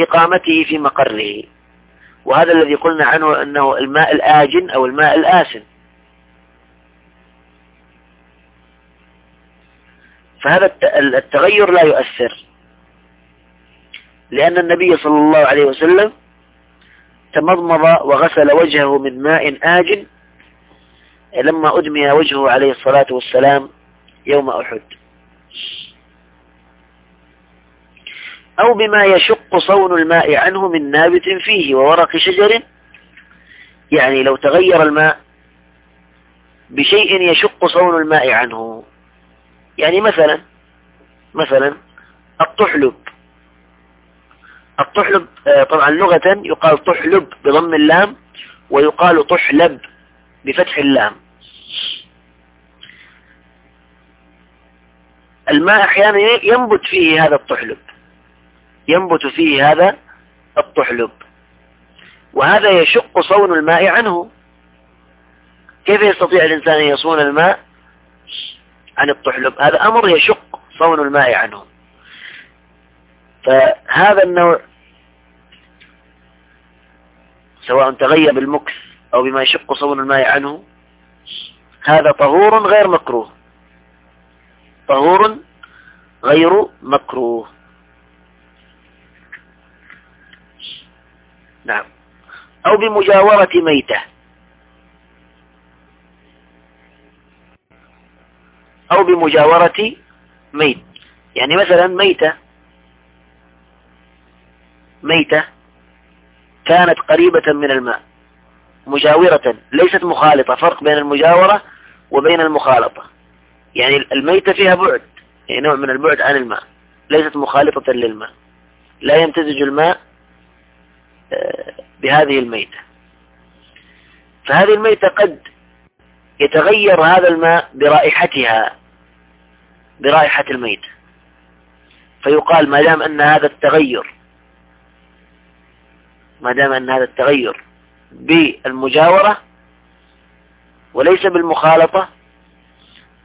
Speaker 1: إقامته في مقره. وهذا الذي قلنا عنه أنه الماء الآجن أو الماء الآسن. فهذا التغير لا يؤثر. لأن النبي صلى الله عليه وسلم تمضمض وغسل وجهه من ماء آجن لما أدمي وجهه عليه الصلاة والسلام يوم أحد. أو بما يشق صون الماء عنه من نابت فيه وورق شجر. يعني لو تغير الماء بشيء يشق صون الماء عنه. يعني مثلا مثلا الطحلب. الطحلب آه، طبعا لغة يقال طحلب بضم اللام ويقال طحلب. بفتح اللام. الماء أحيانا ينبت فيه هذا الطحلب. ينبت فيه هذا الطحلب. وهذا يشق صون الماء عنه. كيف يستطيع الإنسان أن يصون الماء عن الطحلب؟ هذا أمر يشق صون الماء عنه. فهذا النوع سواء تغير بالمكس أو بما يشق صون الماء عنه. هذا طهور غير مكروه. طهور غير مكروه. نعم. أو بمجاورة ميتة. أو بمجاورة ميت. يعني مثلا ميتة. ميتة كانت قريبة من الماء. مجاورة ليست مخالطة فرق بين المجاورة وبين المخالطة. يعني الميتة فيها بعد يعني نوع من البعد عن الماء ليست مخالطة للماء. لا يمتزج الماء آه، بهذه الميتة. فهذه الميتة قد يتغير هذا الماء برائحتها برائحة الميت. فيقال ما دام أن هذا التغير ما دام أن هذا التغير بالمجاورة وليس بالمخالطة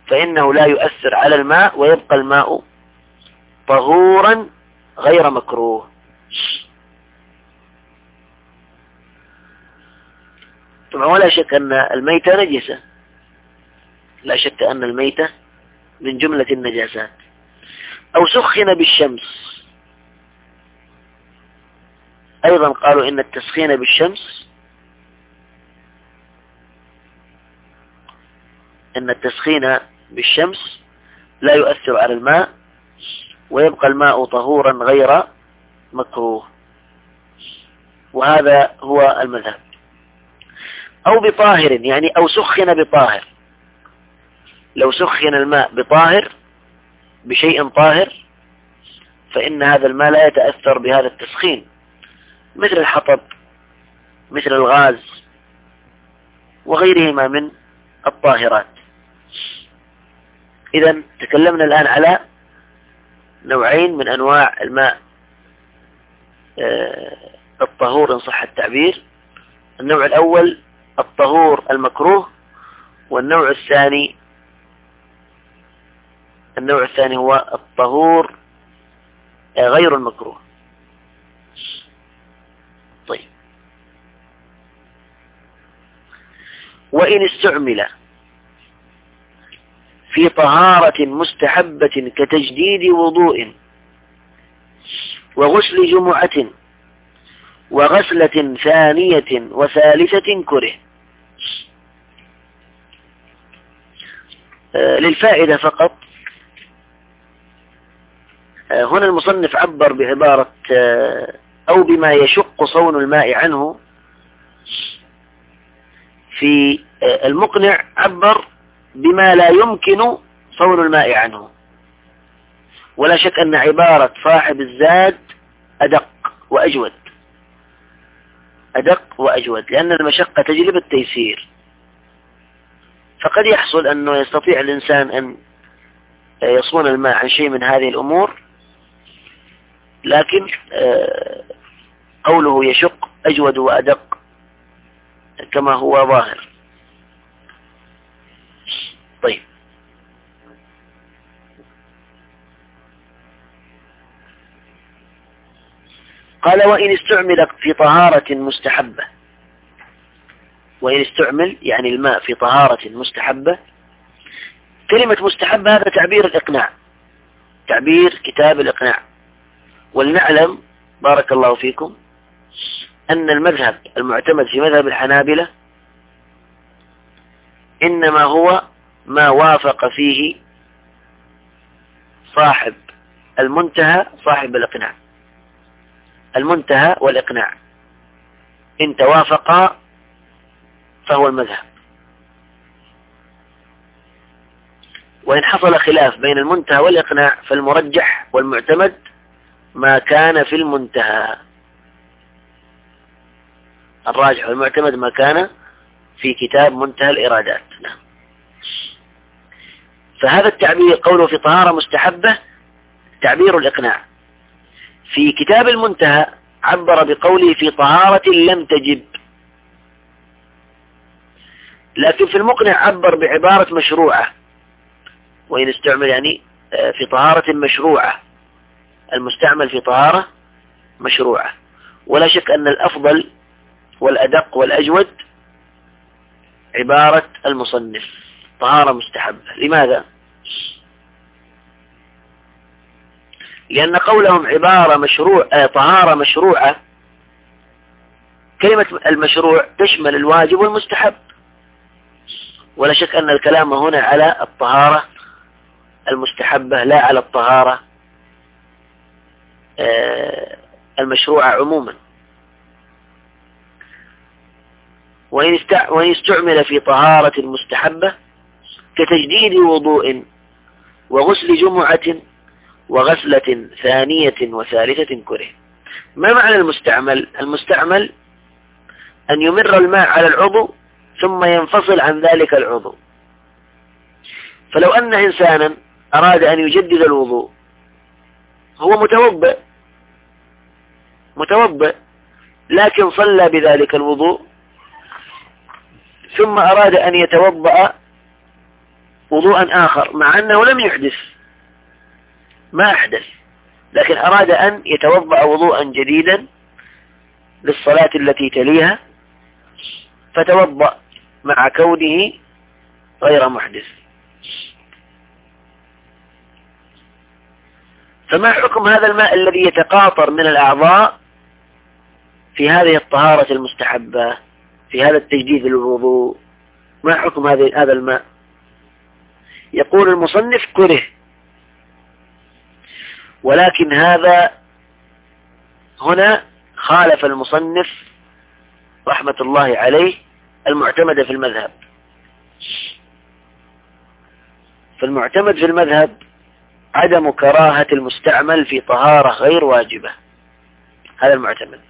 Speaker 1: فإنه لا يؤثر على الماء ويبقى الماء طهورا غير مكروه. طبعا ولا شك أن الميتة نجسة. لا شك أن الميتة من جملة النجاسات. أو سخن بالشمس. أيضا قالوا إن التسخين بالشمس إن التسخين بالشمس لا يؤثر على الماء ويبقى الماء طهورا غير مكروه. وهذا هو المذهب. أو بطاهر يعني أو سخن بطاهر. لو سخن الماء بطاهر بشيء طاهر فإن هذا الماء لا يتأثر بهذا التسخين. مثل الحطب مثل الغاز وغيرهما من الطاهرات. إذا تكلمنا الآن على نوعين من أنواع الماء. آه، الطهور إن صح التعبير. النوع الأول الطهور المكروه والنوع الثاني النوع الثاني هو الطهور آه، غير المكروه. طيب. وإن استعمل في طهارة مستحبة كتجديد وضوء وغسل جمعة وغسلة ثانية وثالثة كره. آه، للفائدة فقط. آه، هنا المصنف عبر بعبارة آه، أو بما يشق صون الماء عنه في المقنع عبر بما لا يمكن صون الماء عنه. ولا شك أن عبارة صاحب الزاد أدق وأجود. أدق وأجود لأن المشقة تجلب التيسير. فقد يحصل أنه يستطيع الإنسان أن يصون الماء عن شيء من هذه الأمور لكن آه، قوله يشق أجود وأدق كما هو ظاهر. طيب. قال وإن استعمل في طهارة مستحبة. وإن استعمل يعني الماء في طهارة مستحبة. كلمة مستحبة هذا تعبير الإقناع. تعبير كتاب الإقناع. ولنعلم بارك الله فيكم أن المذهب المعتمد في مذهب الحنابلة إنما هو ما وافق فيه صاحب المنتهى صاحب الإقناع. المنتهى والإقناع. إن توافقا فهو المذهب. وإن حصل خلاف بين المنتهى والإقناع فالمرجح والمعتمد ما كان في المنتهى. الراجح والمعتمد ما كان في كتاب منتهى الإرادات. نعم. فهذا التعبير قوله في طهارة مستحبة تعبير الإقناع. في كتاب المنتهى عبر بقوله في طهارة لم تجب. لكن في المقنع عبر بعبارة مشروعة. وإن استعمل يعني آه، في طهارة مشروعة. المستعمل في طهارة مشروعة. ولا شك أن الأفضل والأدق والأجود عبارة المصنف. طهارة مستحبة. لماذا؟ لأن قولهم عبارة مشروع آه، طهارة مشروعة. كلمة المشروع تشمل الواجب والمستحب. ولا شك أن الكلام هنا على الطهارة المستحبة لا على الطهارة آه، المشروعة عموما. وإن استعمل في طهارة مستحبة كتجديد وضوء وغسل جمعة وغسلة ثانية وثالثة كره. ما معنى المستعمل؟ المستعمل أن يمر الماء على العضو ثم ينفصل عن ذلك العضو. فلو أن إنسانا أراد أن يجدد الوضوء هو متوضئ متوضئ لكن صلى بذلك الوضوء ثم أراد أن يتوضأ وضوءا آخر مع أنه لم يحدث. ما أحدث. لكن أراد أن يتوضأ وضوءا جديدا للصلاة التي تليها فتوضأ مع كونه غير محدث. فما حكم هذا الماء الذي يتقاطر من الأعضاء في هذه الطهارة المستحبة في هذا التجديد للوضوء؟ ما حكم هذا الماء؟ يقول المصنف كره. ولكن هذا هنا خالف المصنف رحمة الله عليه المعتمد في المذهب. فالمعتمد في المذهب عدم كراهة المستعمل في طهارة غير واجبة. هذا المعتمد.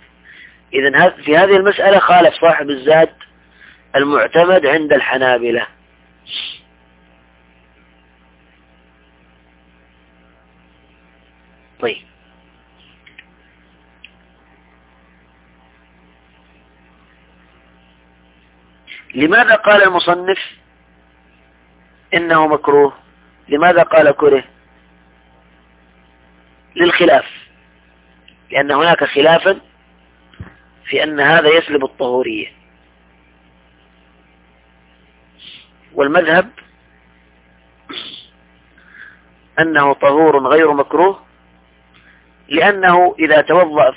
Speaker 1: إذا في هذه المسألة خالف صاحب الزاد المعتمد عند الحنابلة. طيب. لماذا قال المصنف إنه مكروه؟ لماذا قال كره؟ للخلاف. لأن هناك خلافا في أن هذا يسلب الطهورية. والمذهب أنه طهور غير مكروه لأنه إذا توضأ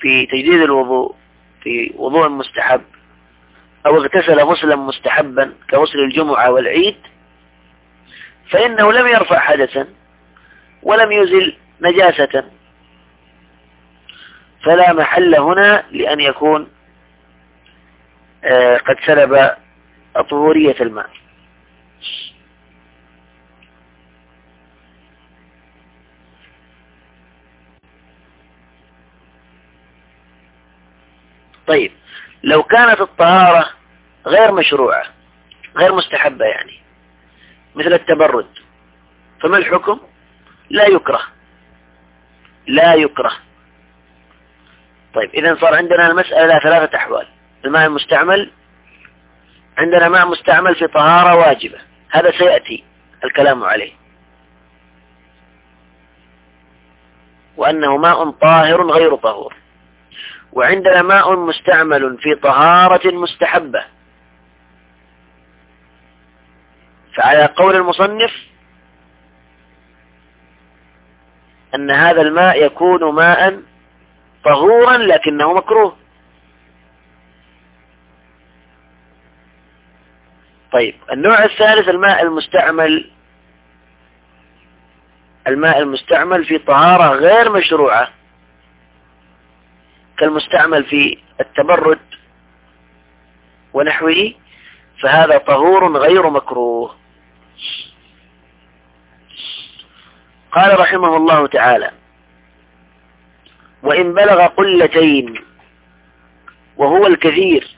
Speaker 1: في تجديد الوضوء في وضوء مستحب أو اغتسل غسلا مستحبا كغسل الجمعة والعيد فإنه لم يرفع حدثا ولم يزل نجاسة. فلا محل هنا لأن يكون آه، قد سلب طهورية الماء. طيب لو كانت الطهارة غير مشروعة غير مستحبة يعني مثل التبرد فما الحكم؟ لا يكره. لا يكره. طيب إذا صار عندنا المسألة ثلاثة أحوال. الماء المستعمل عندنا ماء مستعمل في طهارة واجبة. هذا سيأتي الكلام عليه. وأنه ماء طاهر غير طهور. وعندنا ماء مستعمل في طهارة مستحبة. فعلى قول المصنف أن هذا الماء يكون ماء طهورا لكنه مكروه. طيب النوع الثالث الماء المستعمل. الماء المستعمل في طهارة غير مشروعة. كالمستعمل في التبرد ونحوه فهذا طهور غير مكروه. قال رحمه الله تعالى وإن بلغ قلتين وهو الكثير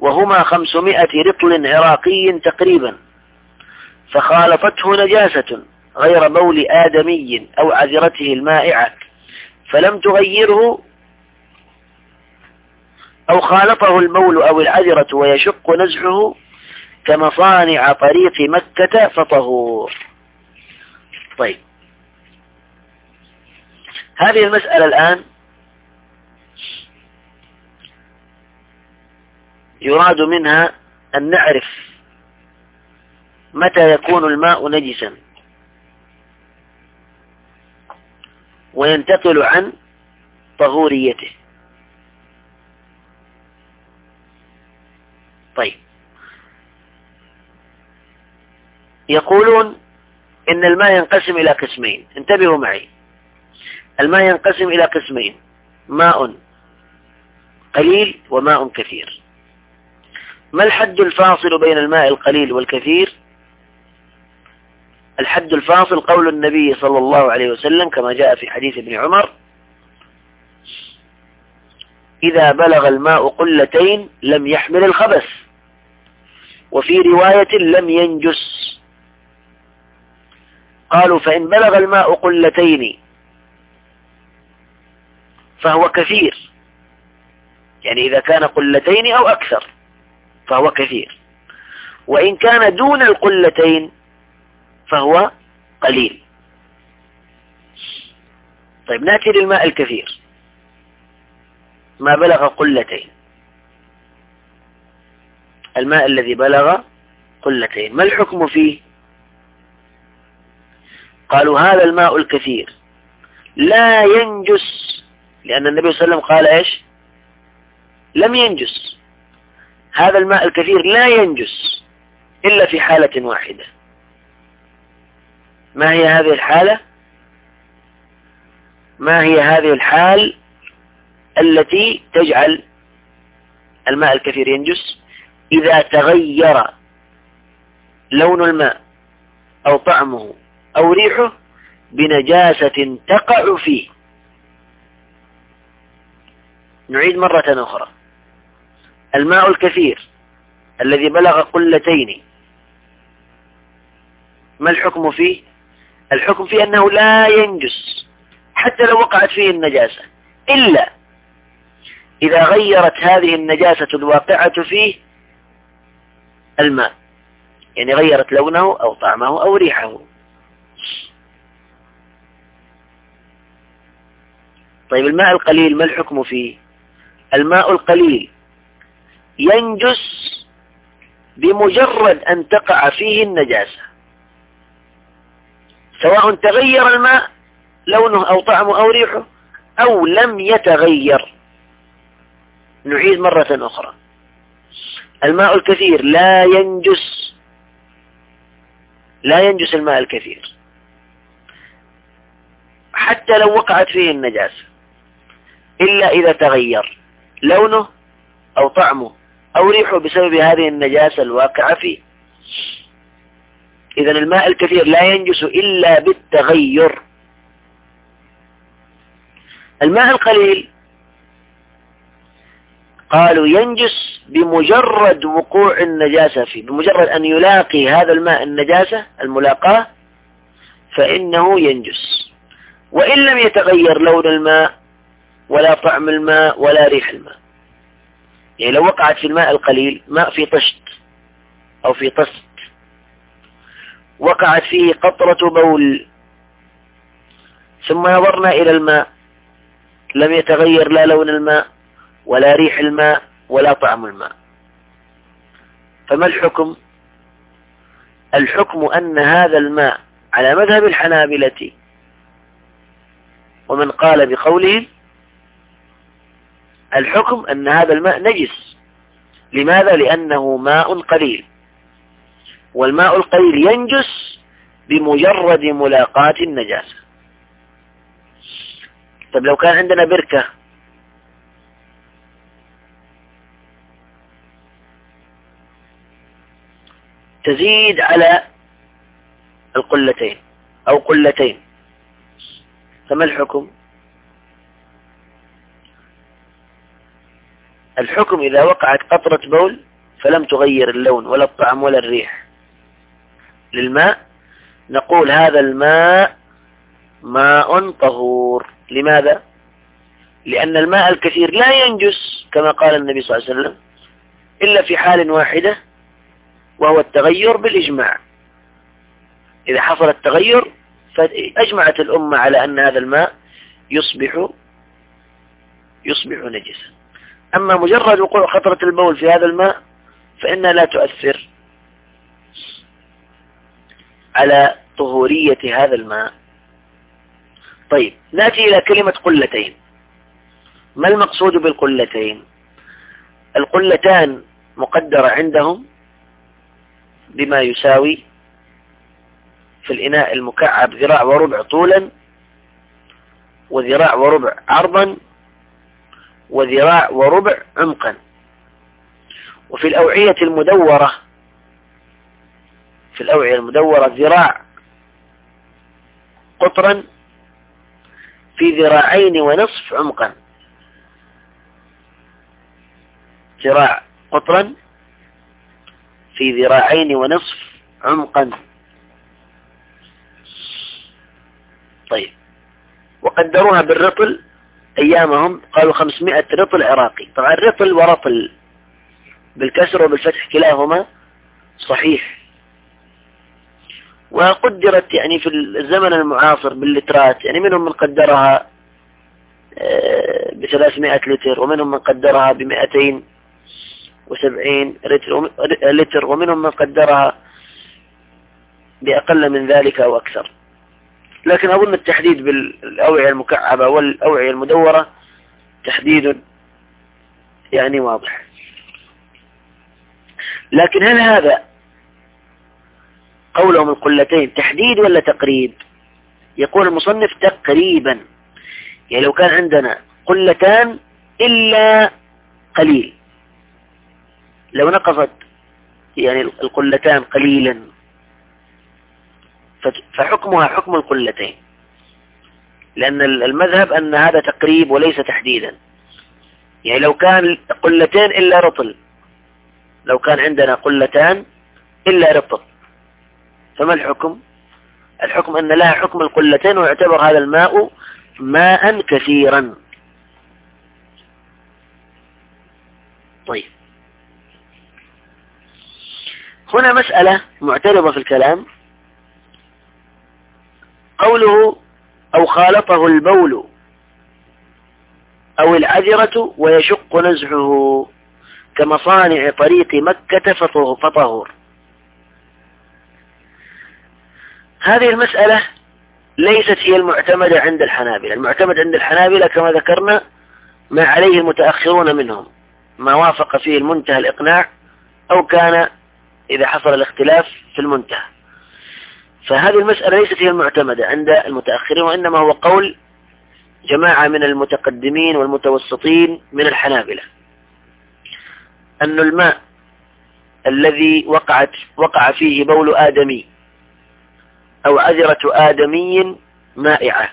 Speaker 1: وهما خمسمائة رطل عراقي تقريبا فخالطته نجاسة غير بول آدمي أو عذرته المائعة. فلم تغيره أو خالطه المول أو العذرة ويشق نزحه كمصانع طريق مكة فطهور. طيب. هذه المسألة الآن يراد منها أن نعرف متى يكون الماء نجسا. وينتقل عن طهوريته. طيب. يقولون إن الماء ينقسم إلى قسمين. انتبهوا معي. الماء ينقسم إلى قسمين. ماء قليل وماء كثير. ما الحد الفاصل بين الماء القليل والكثير؟ الحد الفاصل قول النبي صلى الله عليه وسلم كما جاء في حديث ابن عمر إذا بلغ الماء قلتين لم يحمل الخبث وفي رواية لم ينجس قالوا فإن بلغ الماء قلتين فهو كثير يعني إذا كان قلتين أو أكثر فهو كثير وإن كان دون القلتين فهو قليل. طيب نأتي للماء الكثير. ما بلغ قلتين. الماء الذي بلغ قلتين. ما الحكم فيه؟ قالوا هذا الماء الكثير. لا ينجس. لأن النبي صلى الله عليه وسلم قال إيش؟ لم ينجس. هذا الماء الكثير لا ينجس إلا في حالة واحدة. ما هي هذه الحالة؟ ما هي هذه الحال التي تجعل الماء الكثير ينجس؟ إذا تغير لون الماء أو طعمه أو ريحه بنجاسة تقع فيه. نعيد مرة أخرى. الماء الكثير الذي بلغ قلتين ما الحكم فيه؟ الحكم فيه أنه لا ينجس حتى لو وقعت فيه النجاسة. إلا إذا غيرت هذه النجاسة الواقعة فيه الماء. يعني غيرت لونه أو طعمه أو ريحه. طيب الماء القليل ما الحكم فيه؟ الماء القليل ينجس بمجرد أن تقع فيه النجاسة. سواء تغير الماء لونه أو طعمه أو ريحه أو لم يتغير. نعيد مرة أخرى. الماء الكثير لا ينجس لا ينجس الماء الكثير. حتى لو وقعت فيه النجاسة إلا إذا تغير لونه أو طعمه أو ريحه بسبب هذه النجاسة الواقعة فيه. إذا الماء الكثير لا ينجس إلا بالتغير. الماء القليل قالوا ينجس بمجرد وقوع النجاسة فيه بمجرد أن يلاقي هذا الماء النجاسة الملاقاة فإنه ينجس. وإن لم يتغير لون الماء ولا طعم الماء ولا ريح الماء. يعني لو وقعت في الماء القليل ماء في طشت أو في طست وقعت فيه قطرة بول. ثم نظرنا إلى الماء. لم يتغير لا لون الماء ولا ريح الماء ولا طعم الماء. فما الحكم؟ الحكم أن هذا الماء على مذهب الحنابلة. ومن قال بقولهم الحكم أن هذا الماء نجس. لماذا؟ لأنه ماء قليل. والماء القليل ينجس بمجرد ملاقاة النجاسة. طب لو كان عندنا بركة تزيد على القلتين أو قلتين فما الحكم؟ الحكم إذا وقعت قطرة بول فلم تغير اللون ولا الطعم ولا الريح. للماء نقول هذا الماء ماء طهور. لماذا؟ لأن الماء الكثير لا ينجس كما قال النبي صلى الله عليه وسلم إلا في حال واحدة وهو التغير بالإجماع. إذا حصل التغير فأجمعت الأمة على أن هذا الماء يصبح يصبح نجسا. أما مجرد وقوع خطرة البول في هذا الماء فإنها لا تؤثر. على طهورية هذا الماء. طيب نأتي إلى كلمة قلتين. ما المقصود بالقلتين؟ القلتان مقدرة عندهم بما يساوي في الإناء المكعب ذراع وربع طولا وذراع وربع عرضا وذراع وربع عمقا. وفي الأوعية المدورة في الأوعية المدورة ذراع قطرا في ذراعين ونصف عمقا. ذراع قطرا في ذراعين ونصف عمقا. طيب. وقدروها بالرطل أيامهم قالوا 500 رطل عراقي. طبعا الرطل ورطل بالكسر وبالفتح كلاهما صحيح. وقدرت يعني في الزمن المعاصر باللترات يعني منهم من قدرها آه، ب 300 لتر ومنهم من قدرها ب 270 لتر ومنهم من قدرها بأقل من ذلك أو أكثر. لكن أظن التحديد بالأوعية المكعبة والأوعية المدورة تحديد يعني واضح. لكن هل هذا قولهم القلتين تحديد ولا تقريب؟ يقول المصنف تقريبا. يعني لو كان عندنا قلتان إلا قليل. لو نقصت يعني القلتان قليلا فحكمها حكم القلتين. لأن المذهب أن هذا تقريب وليس تحديدا. يعني لو كان قلتين إلا رطل. لو كان عندنا قلتان إلا رطل. فما الحكم؟ الحكم أن لها حكم القلتين ويعتبر هذا الماء ماء كثيرا. طيب. هنا مسألة معترضة في الكلام. قوله أو خالطه البول أو العذرة ويشق نزعه كمصانع طريق مكة فطهور هذه المسألة ليست هي المعتمدة عند الحنابلة. المعتمد عند الحنابلة كما ذكرنا ما عليه المتأخرون منهم ما وافق فيه المنتهى الإقناع أو كان إذا حصل الاختلاف في المنتهى. فهذه المسألة ليست هي المعتمدة عند المتأخرين وإنما هو قول جماعة من المتقدمين والمتوسطين من الحنابلة. أن الماء الذي وقعت وقع فيه بول آدمي أو عذرة آدمي مائعة.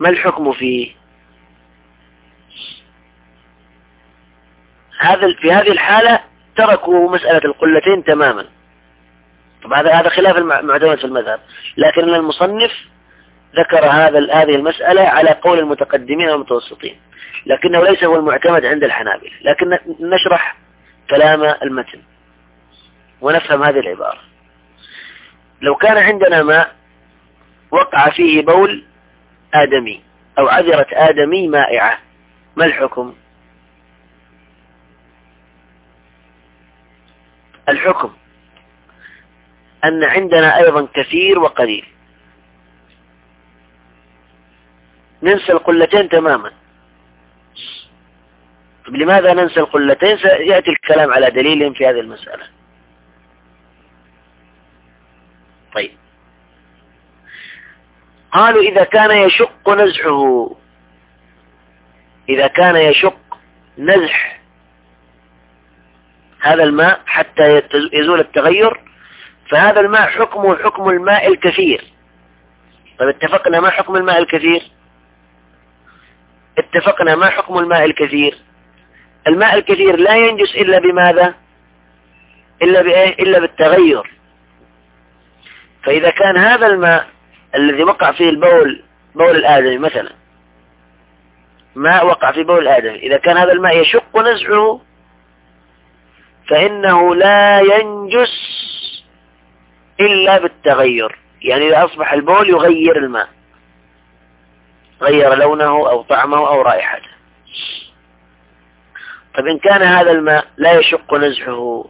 Speaker 1: ما الحكم فيه؟ هذا في هذه الحالة تركوا مسألة القلتين تماما. طبعا هذا هذا خلاف المعتمد في المذهب. لكن المصنف ذكر هذا هذه المسألة على قول المتقدمين والمتوسطين. لكنه ليس هو المعتمد عند الحنابلة. لكن نشرح كلام المتن ونفهم هذه العبارة. لو كان عندنا ماء وقع فيه بول آدمي أو عذرة آدمي مائعة ما الحكم؟ الحكم أن عندنا أيضا كثير وقليل. ننسى القلتين تماما. طيب لماذا ننسى القلتين؟ سيأتي الكلام على دليل في هذه المسألة. طيب. قالوا إذا كان يشق نزحه إذا كان يشق نزح هذا الماء حتى يزول التغير فهذا الماء حكمه حكم الماء الكثير. طيب اتفقنا ما حكم الماء الكثير؟ اتفقنا ما حكم الماء الكثير؟ الماء الكثير لا ينجس إلا بماذا؟ إلا بإيه؟ إلا بالتغير. فإذا كان هذا الماء الذي وقع فيه البول بول الآدمي مثلا ماء وقع في بول الآدمي إذا كان هذا الماء يشق نزعه فإنه لا ينجس إلا بالتغير. يعني إذا أصبح البول يغير الماء غير لونه أو طعمه أو رائحته. طب إن كان هذا الماء لا يشق نزحه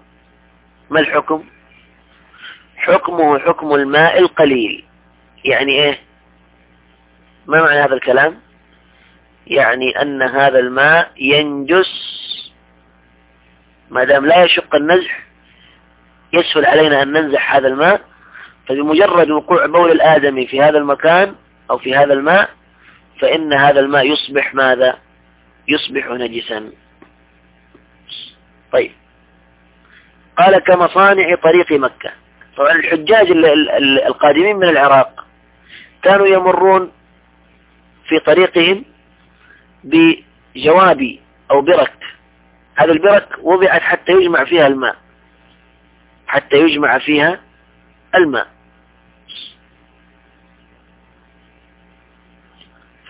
Speaker 1: ما الحكم؟ حكمه حكم الماء القليل. يعني إيه؟ ما معنى هذا الكلام؟ يعني أن هذا الماء ينجس. ما دام لا يشق النزح يسهل علينا أن ننزح هذا الماء. فبمجرد وقوع بول الآدمي في هذا المكان أو في هذا الماء فإن هذا الماء يصبح ماذا؟ يصبح نجسا. طيب. قال كمصانع طريق مكة. طبعا الحجاج القادمين من العراق كانوا يمرون في طريقهم بجوابي أو برك. هذا البرك وضعت حتى يجمع فيها الماء. حتى يجمع فيها الماء.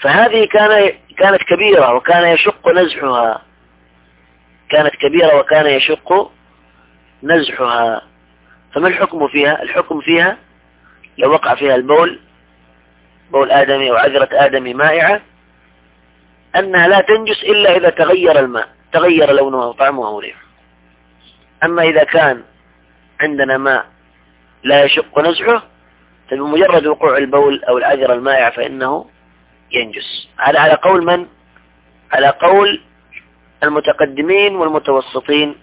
Speaker 1: فهذه كان كانت كبيرة وكان يشق نزحها. كانت كبيرة وكان يشق نزحها. فما الحكم فيها؟ الحكم فيها لو وقع فيها البول بول آدمي أو عذرة آدمي مائعة أنها لا تنجس إلا إذا تغير الماء تغير لونه وطعمه وريحه أما إذا كان عندنا ماء لا يشق نزحه فبمجرد وقوع البول أو العذرة المائعة فإنه ينجس. هذا على قول من؟ على قول المتقدمين والمتوسطين.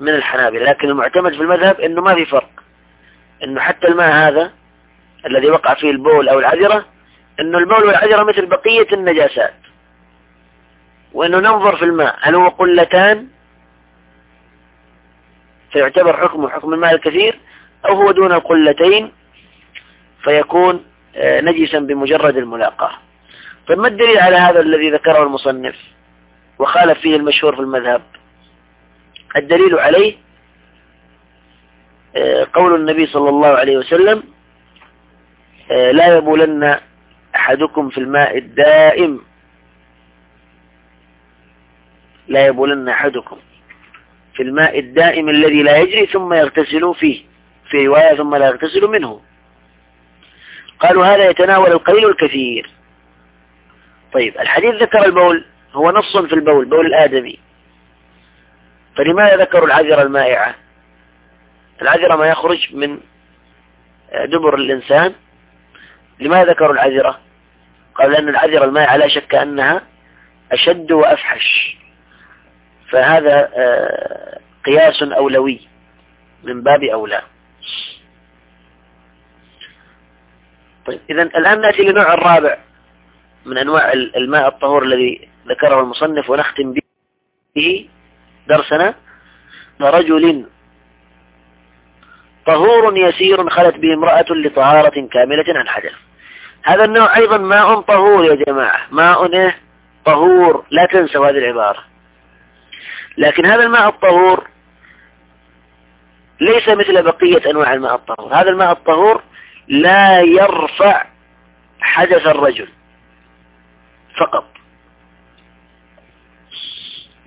Speaker 1: من الحنابلة لكن المعتمد في المذهب إنه ما في فرق. إنه حتى الماء هذا الذي وقع فيه البول أو العذرة إنه البول والعذرة مثل بقية النجاسات. وإنه ننظر في الماء هل هو قلتان؟ فيعتبر حكمه حكم الماء الكثير أو هو دون القلتين فيكون آه، نجسا بمجرد الملاقاة. طيب ما الدليل على هذا الذي ذكره المصنف؟ وخالف فيه المشهور في المذهب. الدليل عليه آه، قول النبي صلى الله عليه وسلم آه، لا يبولن أحدكم في الماء الدائم. لا يبولن أحدكم في الماء الدائم الذي لا يجري ثم يغتسل فيه في رواية ثم لا يغتسل منه. قالوا هذا يتناول القليل والكثير. طيب الحديث ذكر البول هو نص في البول بول الآدمي. فلماذا ذكروا العذرة المائعة؟ العذرة ما يخرج من دبر الإنسان. لماذا ذكروا العذرة قال لأن العذرة المائعة لا شك أنها أشد وأفحش. فهذا آه، قياس أولوي من باب أولى. طيب إذا الآن نأتي للنوع الرابع من أنواع الماء الطهور الذي ذكره المصنف ونختم به. درسنا رجل طهور يسير خلت به امرأة لطهارة كاملة عن حدث هذا النوع أيضا ماء طهور يا جماعة. ماء إيه؟ طهور. لا تنسوا هذه العبارة. لكن هذا الماء الطهور ليس مثل بقية أنواع الماء الطهور. هذا الماء الطهور لا يرفع حدث الرجل. فقط.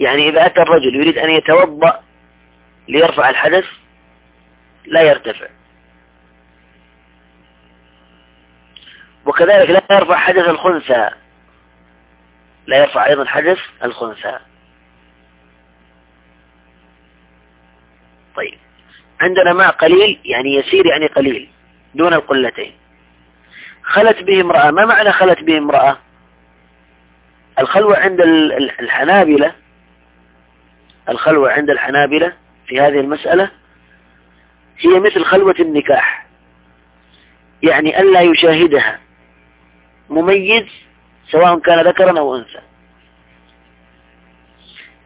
Speaker 1: يعني إذا أتى الرجل يريد أن يتوضأ ليرفع الحدث لا يرتفع. وكذلك لا يرفع حدث الخنثى لا يرفع أيضا حدث الخنثى. طيب عندنا ماء قليل يعني يسير يعني قليل دون القلتين. خلت به امرأة ما معنى خلت به امرأة؟ الخلوة عند الحنابلة الخلوة عند الحنابلة في هذه المسألة هي مثل خلوة النكاح. يعني ألا يشاهدها مميز سواء كان ذكرا أو أنثى.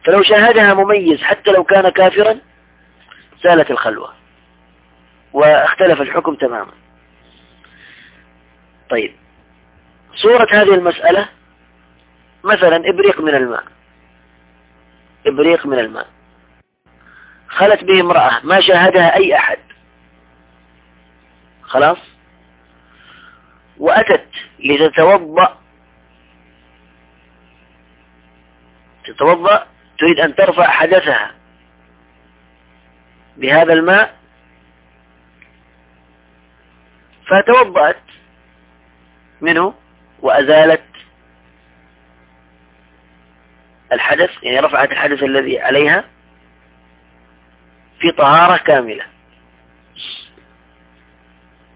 Speaker 1: فلو شاهدها مميز حتى لو كان كافرا زالت الخلوة واختلف الحكم تماما. طيب صورة هذه المسألة مثلا إبريق من الماء. إبريق من الماء خلت به امرأة ما شاهدها أي أحد. خلاص؟ وأتت لتتوضأ. تتوضأ تريد أن ترفع حدثها بهذا الماء. فتوضأت منه وأزالت الحدث يعني رفعت الحدث الذي عليها في طهارة كاملة.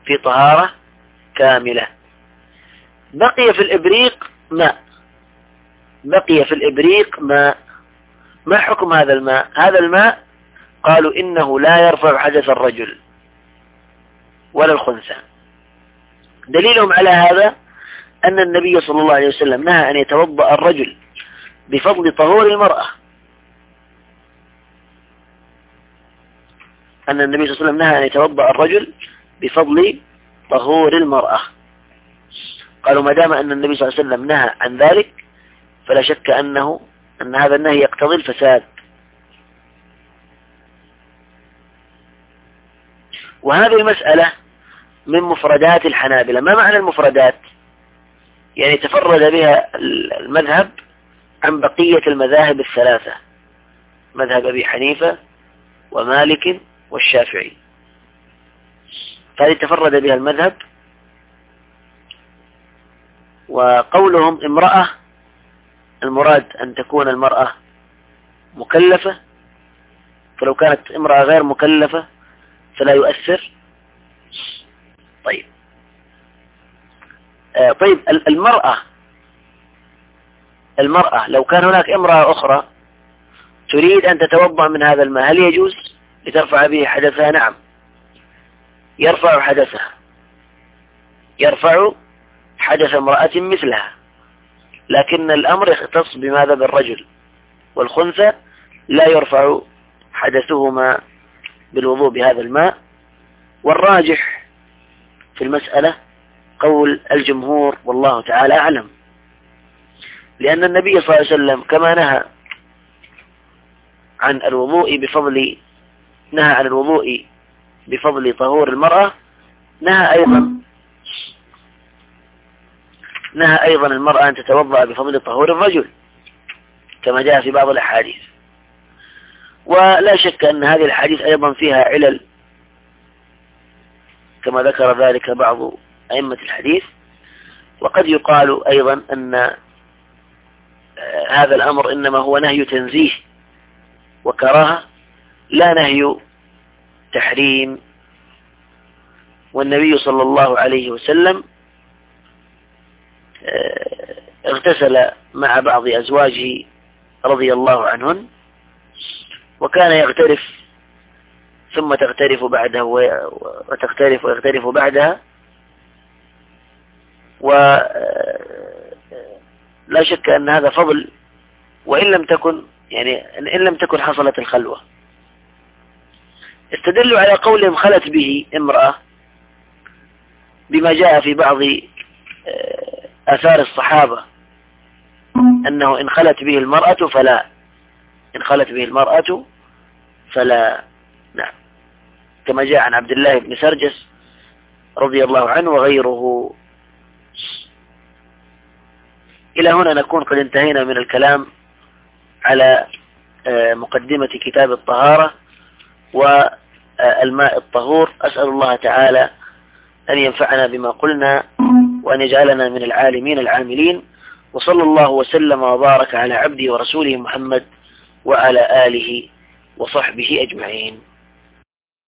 Speaker 1: في طهارة كاملة. بقي في الإبريق ماء. بقي في الإبريق ماء. ما حكم هذا الماء؟ هذا الماء قالوا إنه لا يرفع حدث الرجل ولا الخنثى. دليلهم على هذا أن النبي صلى الله عليه وسلم نهى أن يتوضأ الرجل بفضل طهور المرأة. أن النبي صلى الله عليه وسلم نهى أن يتوضأ الرجل بفضل طهور المرأة. قالوا ما دام أن النبي صلى الله عليه وسلم نهى عن ذلك فلا شك أنه أن هذا النهي يقتضي الفساد. وهذه المسألة من مفردات الحنابلة. ما معنى المفردات؟ يعني تفرد بها المذهب عن بقية المذاهب الثلاثة مذهب أبي حنيفة ومالك والشافعي. فهذه تفرد بها المذهب. وقولهم امرأة المراد أن تكون المرأة مكلفة. فلو كانت امرأة غير مكلفة فلا يؤثر. طيب. آه طيب المرأة المرأة لو كان هناك امرأة أخرى تريد أن تتوضأ من هذا الماء هل يجوز؟ لترفع به حدثها؟ نعم. يرفع حدثها. يرفع حدث امرأة مثلها. لكن الأمر يختص بماذا؟ بالرجل. والخنثى لا يرفع حدثهما بالوضوء بهذا الماء. والراجح في المسألة قول الجمهور والله تعالى أعلم. لأن النبي صلى الله عليه وسلم كما نهى عن الوضوء بفضل نهى عن الوضوء بفضل طهور المرأة نهى أيضا نهى أيضا المرأة أن تتوضأ بفضل طهور الرجل كما جاء في بعض الأحاديث. ولا شك أن هذه الحديث أيضا فيها علل كما ذكر ذلك بعض أئمة الحديث. وقد يقال أيضا أن هذا الأمر إنما هو نهي تنزيه وكراهة لا نهي تحريم. والنبي صلى الله عليه وسلم آه، اغتسل مع بعض أزواجه رضي الله عنهن وكان يغترف ثم تغترف بعده وتغترف ويغترف بعدها. ولا آه، شك أن هذا فضل وإن لم تكن يعني إن لم تكن حصلت الخلوة. استدلوا على قولهم خلت به امرأة بما جاء في بعض آه، آثار الصحابة أنه إن خلت به المرأة فلا إن خلت به المرأة فلا نعم. كما جاء عن عبد الله بن سرجس رضي الله عنه وغيره. إلى هنا نكون قد انتهينا من الكلام على آه، مقدمة كتاب الطهارة والماء الطهور. أسأل الله تعالى أن ينفعنا بما قلنا وأن يجعلنا من العالمين العاملين. وصلى الله وسلم وبارك على عبده ورسوله محمد وعلى آله وصحبه أجمعين.